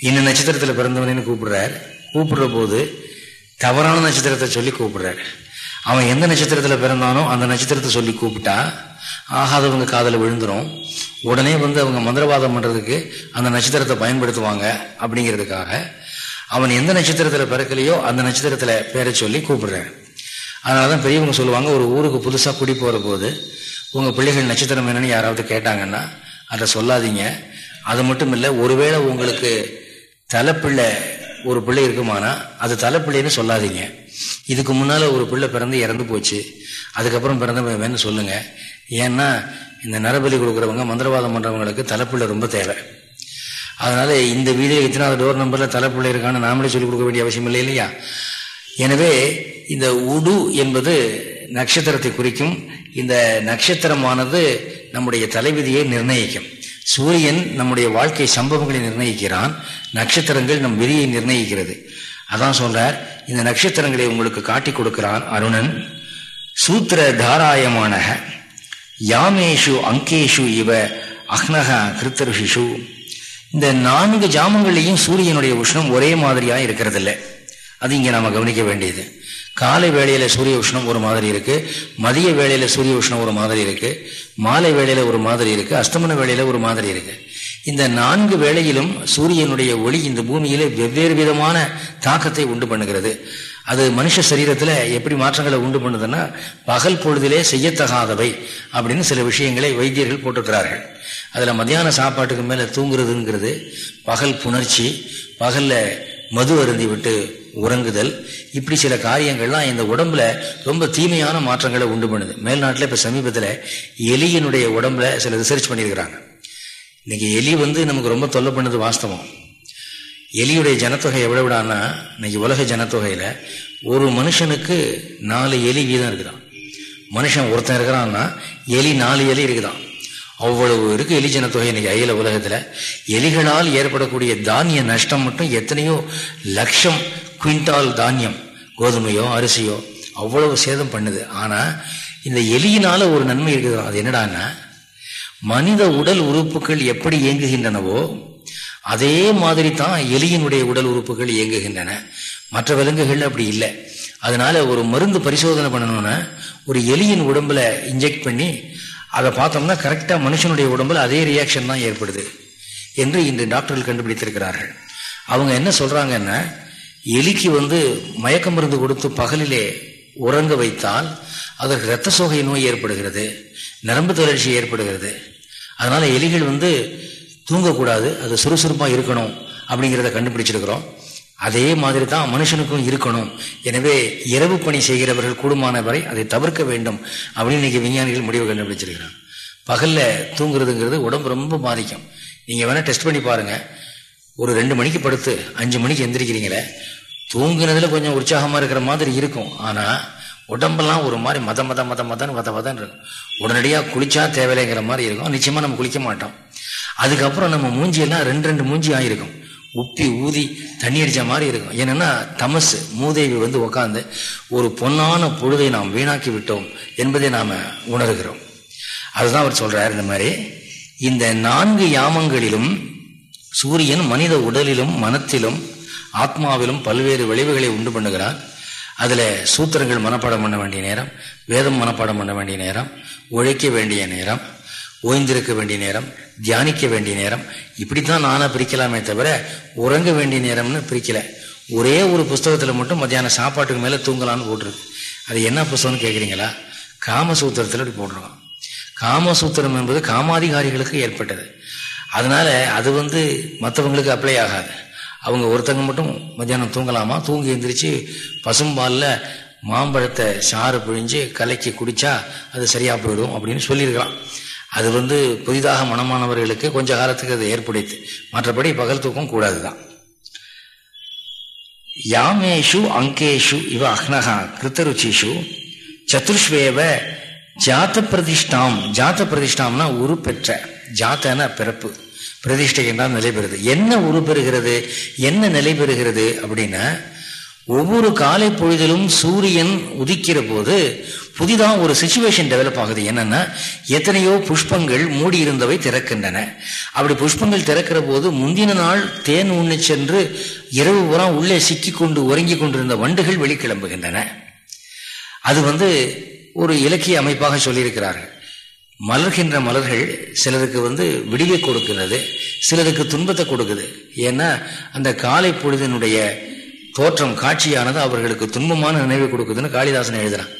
இந்த நட்சத்திரத்தில் பிறந்தவனேன்னு கூப்பிடுறார். கூப்பிடுற போது தவறான நட்சத்திரத்தை சொல்லி கூப்பிடுறார். அவன் எந்த நட்சத்திரத்தில் பிறந்தானோ அந்த நட்சத்திரத்தை சொல்லி கூப்பிட்டா ஆகாதவங்க காதில் விழுந்துரும். உடனே வந்து அவங்க மந்திரவாதம் பண்ணுறதுக்கு அந்த நட்சத்திரத்தை பயன்படுத்துவாங்க அப்படிங்கிறதுக்காக அவன் எந்த நட்சத்திரத்தில் பிறக்கலையோ அந்த நட்சத்திரத்தில் பேரை சொல்லி கூப்பிடுறேன் அதனால தான் பெரியவங்க சொல்லுவாங்க ஒரு ஊருக்கு புதுசாக குடி போகிற போது உங்கள் பிள்ளைகள் நட்சத்திரம் என்னன்னு யாராவது கேட்டாங்கன்னா அதை சொல்லாதீங்க. அது மட்டும் இல்லை ஒருவேளை உங்களுக்கு தலைப்பிள்ளை ஒரு பிள்ளை இருக்குமானா? அது தலைப்பிள்ளைன்னு சொல்லாதீங்க. இதுக்கு முன்னால் ஒரு பிள்ளை பிறந்து இறந்து போச்சு. அதுக்கப்புறம் பிறந்த சொல்லுங்க. ஏன்னா இந்த நரபலி கொடுக்குறவங்க மந்திரவாதம் பண்ணுறவங்களுக்கு தலைப்பிள்ளை ரொம்ப தேவை. அதனால இந்த வீடியோ இத்தனாவது டோர் நம்பரில் தலைப்பிள்ளை இருக்கான்னு நாமளே சொல்லிக் கொடுக்க வேண்டிய அவசியம் இல்லை இல்லையா? எனவே இந்த உடு என்பது நட்சத்திரத்தை குறிக்கும். இந்த நட்சத்திரமானது நம்முடைய தலைவிதியை நிர்ணயிக்கும். சூரியன் நம்முடைய வாழ்க்கை சம்பவங்களை நிர்ணயிக்கிறான். நட்சத்திரங்கள் நம் விதியை நிர்ணயிக்கிறது. அதான் சொல்றார் இந்த நட்சத்திரங்களை உங்களுக்கு காட்டி கொடுக்கிறான் அருணன். சூத்திர தாராயமான யாமேஷு அங்கேஷு இவ அக்னக கிருத்தருஷிஷு. இந்த நான்கு ஜாமங்கள்லையும் சூரியனுடைய உஷ்ணம் ஒரே மாதிரியா இருக்கிறது இல்லை அது இங்க நாம கவனிக்க வேண்டியது. காலை வேளையில சூரிய உஷ்ணம் ஒரு மாதிரி இருக்கு மதிய வேளையில சூரிய உஷ்ணம் ஒரு மாதிரி இருக்கு மாலை வேளையில ஒரு மாதிரி இருக்கு அஸ்தமன வேளையில ஒரு மாதிரி இருக்கு. இந்த நான்கு வேளையிலும் சூரியனுடைய ஒளி இந்த பூமியில வெவ்வேறு விதமான தாக்கத்தை உண்டு பண்ணுகிறது. அது மனுஷ சரீரத்துல எப்படி மாற்றங்களை உண்டு பண்ணுதுன்னா பகல் பொழுதிலே செய்யத்தகாதவை அப்படின்னு சில விஷயங்களை வைத்தியர்கள் போட்டிருக்கிறார்கள். அதுல மத்தியான சாப்பாட்டுக்கு மேல தூங்குறதுங்கிறது பகல் புணர்ச்சி பகல்ல மது அருந்தி விட்டு உறங்குதல். இப்படி சில காரியங்கள்லாம் இந்த உடம்புல ரொம்ப தீமையான மாற்றங்களை உண்டு பண்ணுது. மேல்நாட்டில் இப்போ சமீபத்தில் எலியினுடைய உடம்புல சில ரிசர்ச் பண்ணியிருக்கிறாங்க. இன்னைக்கு எலி வந்து நமக்கு ரொம்ப தொல்லை பண்ணது வாஸ்தவம். எலியுடைய ஜனத்தொகை எவ்வளவு விடான்னா இன்னைக்கு உலக ஜனத்தொகையில் ஒரு மனுஷனுக்கு நாலு எலி வீதம் இருக்குதான் மனுஷன் ஒருத்தன் இருக்கிறான்னா எலி நாலு எலி இருக்குதான் அவ்வளவு இருக்கு எலி ஜனத்தொகை இன்னைக்கு அயல உலகத்தில். எலிகளால் ஏற்படக்கூடிய தானிய நஷ்டம் மட்டும் எத்தனையோ லட்சம் குவிண்டால் தானியம் கோதுமையோ அரிசியோ அவ்வளவு சேதம் பண்ணுது. ஆனால் இந்த எலியினால ஒரு நன்மை இருக்குது. அது என்னடான்னா மனித உடல் உறுப்புகள் எப்படி இயங்குகின்றனவோ அதே மாதிரி தான் எலியினுடைய உடல் உறுப்புகள் இயங்குகின்றன. மற்ற விலங்குகள் அப்படி இல்லை. அதனால ஒரு மருந்து பரிசோதனை பண்ணணும்னா ஒரு எலியின் உடம்புல இன்ஜெக்ட் பண்ணி அதை பார்த்தோம்னா கரெக்டாக மனுஷனுடைய உடம்புல அதே ரியாக்ஷன் தான் ஏற்படுது என்று இன்று டாக்டர்கள் கண்டுபிடித்திருக்கிறார்கள். அவங்க என்ன சொல்றாங்கன்னா எலிக்கு வந்து மயக்க மருந்து கொடுத்து பகலிலே உறங்க வைத்தால் அதற்கு இரத்த சோகை நோய் ஏற்படுகிறது நரம்பு தளர்ச்சி ஏற்படுகிறது. அதனால எலிகள் வந்து தூங்கக்கூடாது அது சுறுசுறுப்பாக இருக்கணும் அப்படிங்கிறத கண்டுபிடிச்சிருக்கிறோம். அதே மாதிரி தான் மனுஷனுக்கும் இருக்கணும். எனவே இரவு பணி செய்கிறவர்கள் கூடுமான வரை அதை தவிர்க்க வேண்டும் அப்படின்னு இன்னைக்கு விஞ்ஞானிகள் முடிவு கண்டுபிடிச்சிருக்கிறாங்க. பகல்ல தூங்குறதுங்கிறது உடம்பு ரொம்ப பாதிக்கும். நீங்க வேணா டெஸ்ட் பண்ணி பாருங்க. ஒரு ரெண்டு மணிக்கு படுத்து அஞ்சு மணிக்கு எந்திரிக்கிறீங்களே தூங்குனதுல கொஞ்சம் உற்சாகமா இருக்கிற மாதிரி இருக்கும். ஆனா உடம்பெல்லாம் ஒரு மாதிரி மத மத மத மதன் வத மதன் இருக்கும். உடனடியாக குளிச்சா தேவையில்லைங்கிற மாதிரி இருக்கும். நிச்சயமா நம்ம குளிக்க மாட்டோம். அதுக்கப்புறம் நம்ம மூஞ்சியெல்லாம் ரெண்டு ரெண்டு மூஞ்சி ஆயிருக்கும். உப்பி ஊதி தண்ணி அடித்த மாதிரி இருக்கும். என்னென்னா தமசு மூதேவி வந்து உக்காந்து ஒரு பொன்னான பொழுதை நாம் வீணாக்கி விட்டோம் என்பதை நாம் உணர்கிறோம். அதுதான் அவர் சொல்றார் இந்த மாதிரி இந்த நான்கு யாமங்களிலும் சூரியன் மனித உடலிலும் மனத்திலும் ஆத்மாவிலும் பல்வேறு விளைவுகளை உண்டு பண்ணுகிறார். அதில் சூத்திரங்கள் மனப்பாடம் பண்ண வேண்டிய நேரம் வேதம் மனப்பாடம் பண்ண வேண்டிய நேரம் உழைக்க வேண்டிய நேரம் ஓய்ந்திருக்க வேண்டிய நேரம் தியானிக்க வேண்டிய நேரம். இப்படித்தான் நானாக பிரிக்கலாமே தவிர உறங்க வேண்டிய நேரம்னு பிரிக்கல. ஒரே ஒரு புஸ்தகத்தில் மட்டும் மத்தியானம் சாப்பாட்டுக்கு மேலே தூங்கலான்னு போட்டிருக்கு. அது என்ன புஸ்தகம்னு கேட்குறீங்களா காமசூத்திரத்தில் அப்படி போட்டிருக்கோம் காமசூத்திரம் என்பது காமாதிகாரிகளுக்கு ஏற்பட்டது. அதனால அது வந்து மற்றவங்களுக்கு அப்ளை ஆகாது. அவங்க ஒருத்தங்க மட்டும் மத்தியானம் தூங்கலாமா? தூங்கி எழுந்திரிச்சு பசும்பாலில் மாம்பழத்தை சாறு பிழிஞ்சு கலக்கி குடித்தா அது சரியாக போயிடும் அப்படின்னு சொல்லியிருக்கலாம். அது வந்து புதிதாக மனமானவர்களுக்கு கொஞ்ச காலத்துக்கு அது ஏற்படுத்து மற்றபடி பகல் தூக்கம் கூடாதுதான். யாமேஷு அங்கேஷு இவ அக்னகா கிருத்தருச்சிஷு சதுர்ஸ்வேவ ஜாத்த பிரதிஷ்டாம் ஜாத்த பிரதிஷ்டாம்னா உரு பெற்ற ஜாத்தன பிறப்பு. பிரதிஷ்டை என்றால் நிலை பெறுது என்ன உருப்பெறுகிறது? என்ன நிலை பெறுகிறது அப்படின்னா ஒவ்வொரு காலை பொழுதிலும் சூரியன் உதிக்கிற போது புதிதாக ஒரு சுச்சுவேஷன் டெவலப் ஆகுது. என்னன்னா எத்தனையோ புஷ்பங்கள் மூடி இருந்தவை திறக்கின்றன. அப்படி புஷ்பங்கள் திறக்கிற போது முந்தின நாள் தேன் உண்ணி சென்று இரவு புறம் உள்ளே சிக்கி கொண்டு உறங்கி கொண்டிருந்த வண்டுகள் வெளிக்கிளம்புகின்றன. அது வந்து ஒரு இலக்கிய அமைப்பாக சொல்லியிருக்கிறார்கள். மலர்கின்ற மலர்கள் சிலருக்கு வந்து விடிவை கொடுக்கிறது சிலருக்கு துன்பத்தை கொடுக்குது. ஏன்னா அந்த காலை பொழுதினுடைய தோற்றம் காட்சியானது அவர்களுக்கு துன்பமான நினைவை கொடுக்குதுன்னு காளிதாசன் எழுதுறான்.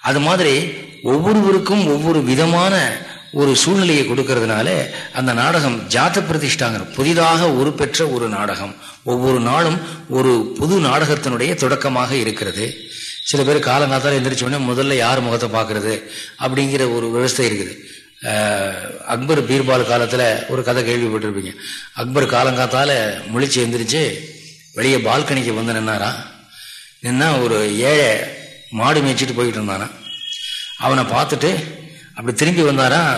அது மாதிரி ஒவ்வொருவருக்கும் ஒவ்வொரு விதமான ஒரு சூழ்நிலையை கொடுக்கறதுனால அந்த நாடகம் ஜாத்த பிரதிஷ்டாங்கிற புதிதாக உருப்பெற்ற ஒரு நாடகம். ஒவ்வொரு நாளும் ஒரு புது நாடகத்தினுடைய தொடக்கமாக இருக்கிறது. சில பேர் காலங்காத்தால் எந்திரிச்ச உடனே முதல்ல யார் முகத்தை பார்க்கறது அப்படிங்கிற ஒரு விவசாய இருக்குது. அக்பர் பீர்பால் காலத்தில் ஒரு கதை கேள்விப்பட்டிருப்பீங்க. அக்பர் காலங்காத்தால் முழிச்சு எந்திரிச்சு வெளியே பால்கனிக்கு வந்து நின்னாரா நின்னா ஒரு ஏழை மாடு மேய்ச்சிட்டு போயிட்டு இருந்தானா அவனை பார்த்துட்டு அப்படி திரும்பி வந்தாரான்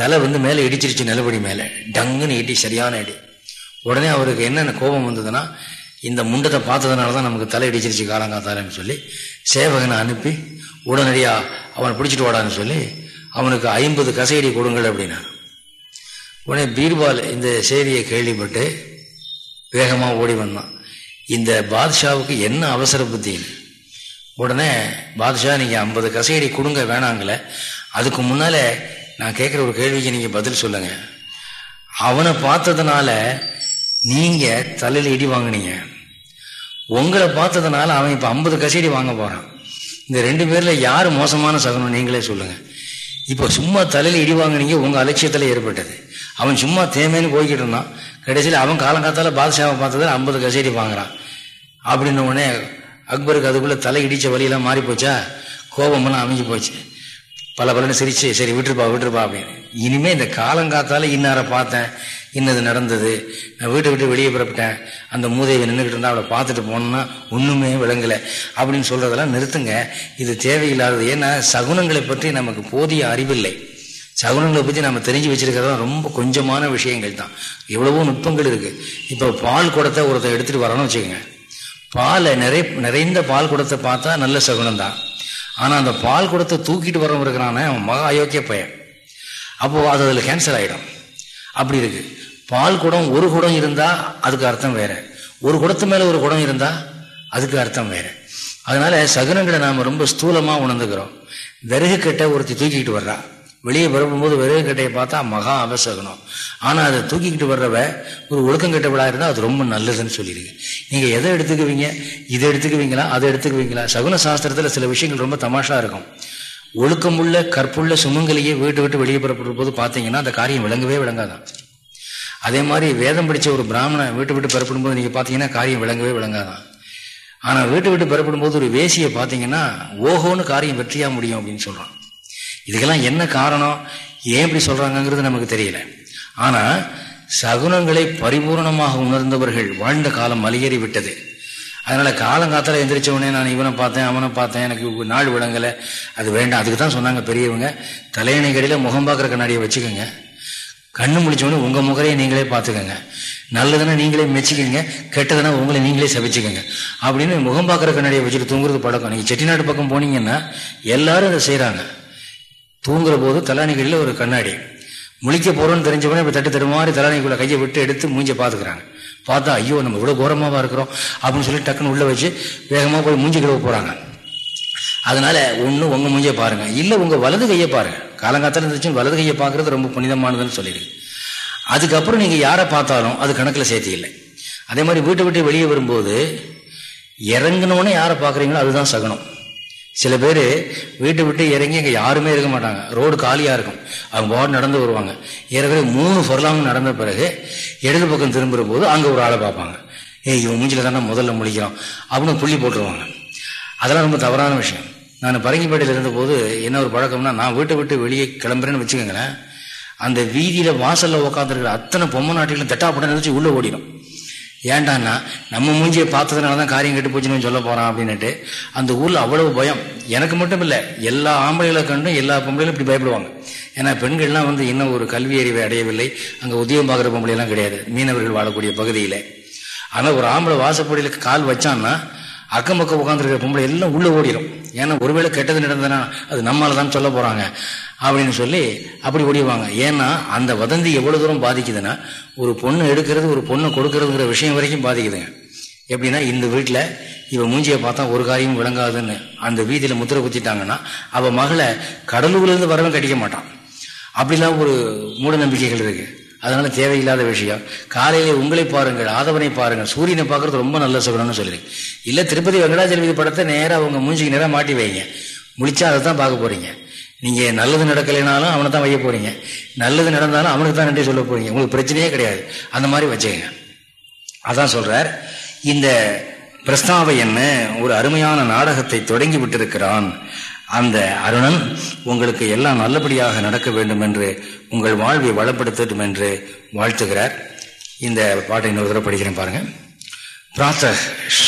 தலை வந்து மேலே இடிச்சிருச்சு நிலப்படி மேலே. டங்குன்னு இடி சரியான இடி. உடனே அவருக்கு என்னென்ன கோபம் வந்ததுன்னா இந்த முண்டத்தை பார்த்ததுனால தான் நமக்கு தலையடிச்சிருச்சு காலங்காத்தாலன்னு சொல்லி சேவகனை அனுப்பி உடனடியாக அவனை பிடிச்சிட்டு வாடான்னு சொல்லி அவனுக்கு ஐம்பது கசையடி கொடுங்கள் அப்படின்னா உடனே பீர்பால் இந்த செய்தியை கேள்விப்பட்டு வேகமாக ஓடி வந்தான். இந்த பாத்ஷாவுக்கு என்ன அவசர புத்தி? உடனே பாத்ஷா நீங்கள் ஐம்பது கசையடி கொடுங்க வேணாங்களே. அதுக்கு முன்னால் நான் கேட்குற ஒரு கேள்விக்கு நீங்கள் பதில் சொல்லுங்கள் அவனை பார்த்ததுனால நீங்கள் தலையில் இடி வாங்கினீங்க. உங்களை பார்த்ததுனால அவன் இப்போ ஐம்பது கசையடி வாங்க போகிறான் இந்த ரெண்டு பேரில் யார் மோசமான சகனம் நீங்களே சொல்லுங்கள் இப்போ சும்மா தலையில் இடி வாங்கினீங்க உங்கள் அலட்சியத்தில் ஏற்பட்டது. அவன் சும்மா தேமேன்னு போய்கிட்டு இருந்தான். கடைசியில் அவன் காலங்காத்தால பாதுஷாவை பார்த்ததில் ஐம்பது கசேரி வாங்குறான். அப்படின்னு உடனே அக்பருக்கு அதுக்குள்ளே தலை இடித்த வழியெல்லாம் மாறி போச்சா கோபமெல்லாம் அமைஞ்சு போச்சு. பல பலன்னு சிரிச்சு சரி விட்டுருப்பா விட்டுருப்பா அப்படின்னு இனிமே இந்த காலங்காத்தால இன்னார பார்த்தேன் இன்னது நடந்தது நான் வீட்டை விட்டு வெளியே புறப்பட்டேன் அந்த மூதையை நின்றுக்கிட்டு இருந்தா அவளை பார்த்துட்டு போனோம்னா ஒன்றுமே விளங்கலை அப்படின்னு சொல்றதெல்லாம் நிறுத்துங்க. இது தேவையில்லாதது. ஏன்னா சகுனங்களை பற்றி நமக்கு போதிய அறிவில்லை. சகுனங்களை பற்றி நம்ம தெரிஞ்சு வச்சிருக்கிறதா ரொம்ப கொஞ்சமான விஷயங்கள் தான். எவ்வளவோ நுட்பங்கள் இருக்கு. இப்போ பால் குடத்தை ஒருத்தர் எடுத்துட்டு வரணும்னு வச்சுக்கோங்க. பாலை நிறை நிறைந்த பால் குடத்தை பார்த்தா நல்ல சகுனம் தான். ஆனால் அந்த பால் குடத்தை தூக்கிட்டு வரவன் இருக்கிறானே அவன் மகா அயோக்கிய பையன். அப்போது அது அதில் கேன்சல் ஆகிடும் அப்படி இருக்கு. பால் குடம் ஒரு குடம் இருந்தால் அதுக்கு அர்த்தம் வேற. ஒரு குடத்து மேலே ஒரு குடம் இருந்தால் அதுக்கு அர்த்தம் வேற. அதனால சகுனங்களை நாம் ரொம்ப ஸ்தூலமாக உணர்ந்துக்கிறோம். விறகு கட்ட ஒருத்தி தூக்கிட்டு வர்றா. வெளியே பரப்பும்போது விறகு கட்டையை பார்த்தா மகா அபசகனம் ஆனால் அதை தூக்கிக்கிட்டு வர்றவ ஒரு ஒழுக்கம் கெட்டவளா இருந்தால் அது ரொம்ப நல்லதுன்னு சொல்லியிருக்கு நீங்கள் எதை எடுத்துக்குவீங்க? இதை எடுத்துக்குவீங்களா? அதை எடுத்துக்குவீங்களா? சகுன சாஸ்திரத்தில் சில விஷயங்கள் ரொம்ப தமாஷா இருக்கும். ஒழுக்கமுள்ள கற்புள்ள சுமங்கலையே வீட்டு விட்டு வெளியே புறப்படுற போது பார்த்தீங்கன்னா அந்த காரியம் விளங்கவே விளங்காதான். அதே மாதிரி வேதம் படித்த ஒரு பிராமண வீட்டு விட்டு பெறப்படும் போது நீங்கள் பார்த்தீங்கன்னா காரியம் விளங்கவே விளங்காதான். ஆனால் வீட்டு விட்டு பெறப்படும் போது ஒரு வேசியை பார்த்தீங்கன்னா ஓஹோன்னு காரியம் வெற்றியாக முடியும் அப்படின்னு சொல்கிறான் இதுக்கெல்லாம் என்ன காரணம்? ஏன் இப்படி சொல்றாங்கிறது நமக்கு தெரியல. ஆனா சகுனங்களை பரிபூர்ணமாக உணர்ந்தவர்கள் வாழ்ந்த காலம் மலையேறி விட்டது அதனால காலங்காத்தால எந்திரிச்ச உடனே நான் இவனை பார்த்தேன் அவனை பார்த்தேன் எனக்கு நாள் விளங்கலை. அது வேண்டாம் அதுக்கு தான் சொன்னாங்க பெரியவங்க. தலையணை கடையில் முகம் பார்க்குற கண்ணாடியை வச்சுக்கோங்க. கண்ணு முடிச்சவொடனே உங்கள் முகரையை நீங்களே பார்த்துக்கோங்க. நல்லதுன்னா நீங்களே மெச்சிக்கோங்க கெட்டதுன்னா உங்களை நீங்களே சபிச்சுக்கோங்க. அப்படின்னு முகம் பார்க்குற கண்ணாடியை வச்சுட்டு தூங்குறது பழக்கம். நீங்கள் செட்டிநாடு பக்கம் போனீங்கன்னா எல்லாரும் அதை செய்கிறாங்க தூங்குற போது தலானிகளில் ஒரு கண்ணாடி. முழிக்க போறோம்னு தெரிஞ்சவனே இப்போ தட்டு தருமாறி தலானிக்குள்ள கையை விட்டு எடுத்து மூஞ்ச பாத்துக்கிறாங்க. பார்த்தா ஐயோ நம்ம இவ்வளோ கோரமாக இருக்கிறோம் அப்படின்னு சொல்லி டக்குன்னு உள்ள வச்சு வேகமாக போய் மூஞ்சி கிழவு போறாங்க. அதனால ஒன்று உங்க மூஞ்சியை பாருங்க. இல்லை உங்க வலது கையை பாருங்க. காலங்காத்தால இருந்துச்சு வலது கையை பார்க்கறது ரொம்ப புனிதமானதுன்னு சொல்லிடுது அதுக்கப்புறம் நீங்க யாரை பார்த்தாலும் அது கணக்கில் சேர்த்தி இல்லை. அதே மாதிரி வீட்டை விட்டு வெளியே வரும்போது இறங்கினோடனே யாரை பார்க்குறீங்களோ அதுதான் சகனம். சில பேர் வீட்டை விட்டு இறங்கி இங்கே யாருமே இருக்க மாட்டாங்க. ரோடு காலியாக இருக்கும். அவங்க பாடு நடந்து வருவாங்க. ஏற்கனவே மூணு ஃபர்லாங் நடந்த பிறகு இடது பக்கம் திரும்புகிற போது அங்கே ஒரு ஆளை பார்ப்பாங்க. ஏய் இவன் மூஞ்சில் தானே முதல்ல முழிக்கிறோம் அப்படின்னு புள்ளி போட்டுருவாங்க. அதெல்லாம் ரொம்ப தவறான விஷயம். நான் பரங்கிப்பேட்டையில் இருந்தபோது என்ன ஒரு பழக்கம்னா நான் வீட்டை விட்டு வெளியே கிளம்புறேன்னு வச்சுக்கோங்களேன். அந்த வீதியில் வாசலில் உட்காந்துருக்கிற அத்தனை பொம்மை நாட்டிலும் தட்டாப்படம் நினச்சி உள்ளே ஓடிடும். ஏண்டான்னா நம்ம மூஞ்சியை பார்த்ததுனால தான் காரியம் கெட்டு போச்சுன்னு சொல்ல போகிறான் அப்படின்னுட்டு அந்த ஊரில் அவ்வளவு பயம். எனக்கு மட்டும் இல்லை எல்லா ஆம்பளைகளை கண்டும் எல்லா பொம்பளைகளும் இப்படி பயப்படுவாங்க. ஏன்னா பெண்கள்லாம் வந்து இன்னும் ஒரு கல்வி அறிவை அடையவில்லை. அங்கே உதயம் பார்க்குற பொம்பளைலாம் கிடையாது. மீனவர்கள் வாழக்கூடிய பகுதியில். ஆனால் ஒரு ஆம்பளை வாசப்படியில் கால் வச்சான்னா அக்கம் பக்கம் உட்காந்துருக்கிற பொம்பளை எல்லாம் உள்ளே ஓடிடும் ஏன்னா ஒருவேளை கெட்டது நடந்ததுன்னா அது நம்மளால தான் சொல்ல போறாங்க. அப்படின்னு சொல்லி அப்படி ஓடிடுவாங்க. ஏன்னா அந்த வதந்தி எவ்வளவு தூரம் பாதிக்குதுன்னா ஒரு பொண்ணு எடுக்கிறது ஒரு பொண்ணை கொடுக்கறதுங்கிற விஷயம் வரைக்கும் பாதிக்குதுங்க. எப்படின்னா இந்த வீட்டில் இவன் மூஞ்சியை பார்த்தா ஒரு காரியம் விளங்காதுன்னு அந்த வீதியில் முத்திரை குத்திட்டாங்கன்னா அவள் மகளை கடலூர்லேருந்து வரவன் கட்டிக்க மாட்டான். அப்படிலாம் ஒரு மூட நம்பிக்கைகள் இருக்குது அதனால தேவையில்லாத விஷயம். காலையிலே உங்களை பாருங்கள் ஆதவனை பாருங்கள். சூரியனை பார்க்கறது ரொம்ப நல்ல சுகரம்னு சொல்லுறீங்க இல்லை திருப்பதி வெங்கடாச்சலபதி படத்தை நேராக அவங்க மூஞ்சிக்கு நேராக மாட்டி வைங்க. முடிச்சா அதை தான் பார்க்க போறீங்க. நீங்க நல்லது நடக்கலைனாலும் அவனை தான் வைய போறீங்க. நல்லது நடந்தாலும் அவனுக்கு தான் நன்றி சொல்ல போறீங்க. உங்களுக்கு பிரச்சனையே கிடையாது. அந்த மாதிரி வச்சுக்கங்க. அதான் சொல்றார். இந்த பிரஸ்தாவை என்ன ஒரு அருமையான நாடகத்தை தொடங்கி விட்டிருக்கிறான். அந்த அருணன் உங்களுக்கு எல்லாம் நல்லபடியாக நடக்க வேண்டும் என்று உங்கள் வாழ்வை வளப்படுத்தட்டும் என்று வாழ்த்துகிறார். இந்த பாட்டை இன்னொரு தடவை படிக்கிறேன் பாருங்க. பிராத்த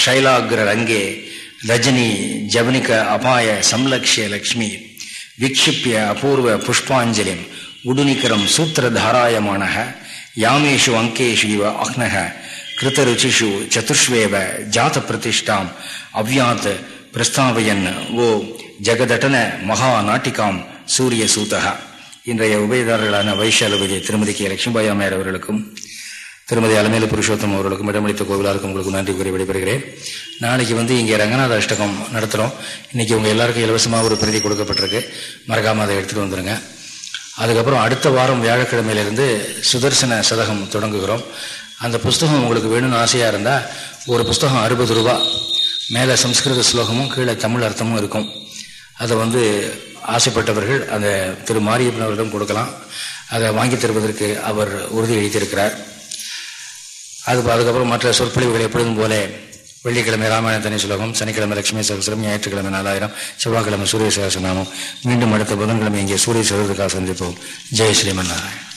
சைலாகிர ரங்கே ரஜினி ஜவனிக அபாய சம்லக்ஷிய லக்ஷ்மி விக்ஷிப்பிய அபூர்வ புஷ்பாஞ்சலிம் உடுநிக்கரம் சூத்திரதாராயமான யாமேஷு அங்கேஷு இவ அக்னக கிருத்தருச்சிஷு சதுஷ்வேவ ஜாத பிரதிஷ்டாம் அவ்யாத் பிரஸ்தாவயன் ஓ ஜெகதட்டன மகா நாட்டிகாம் சூரிய சூதகா இன்றைய உபயதாரர்களான வைஷாலபதி திருமதி கே. லட்சுமிபாய் அம்மையார் அவர்களுக்கும் திருமதி அலமேலு புருஷோத்தம் அவர்களுக்கும் இடமளித்த கோவிலாருக்கும் உங்களுக்கு நன்றி கூறி விடைபெறுகிறேன். நாளைக்கு வந்து இங்கே ரங்கநாத அஷ்டகம் நடத்துகிறோம் இன்றைக்கி உங்கள் எல்லாருக்கும் இலவசமாக ஒரு பிரதி கொடுக்கப்பட்டிருக்கு. மறக்காமல் அதை எடுத்துகிட்டு வந்துடுங்க அதுக்கப்புறம் அடுத்த வாரம் வியாழக்கிழமையிலிருந்து சுதர்சன சதகம் தொடங்குகிறோம். அந்த புஸ்தகம் உங்களுக்கு வேணும்னு ஆசையாக இருந்தால் ஒரு புஸ்தகம் அறுபது ரூபா. மேலே சம்ஸ்கிருத ஸ்லோகமும் கீழே தமிழ் அர்த்தமும் இருக்கும். அதை வந்து ஆசைப்பட்டவர்கள் அந்த திரு மாரியப்பன் அவரிடம் கொடுக்கலாம். அதை வாங்கி தருவதற்கு அவர் உறுதி அளித்திருக்கிறார். அது அதுக்கப்புறம் மற்ற சொற்பொழிவுகள் எப்பொழுதும் போல வெள்ளிக்கிழமை ராமாயண தனி சுலகம் சனிக்கிழமை லட்சுமி சகசிரம் ஞாயிற்றுக்கிழமை நாலாயிரம் செவ்வாய்க்கிழமை சூரிய சகசிரநாமம் மீண்டும் அடுத்த புதன்கிழமை இங்கே சூரிய சதுர்த்துக்காக சந்திப்போம். ஜெய் ஸ்ரீமன் நாராயண்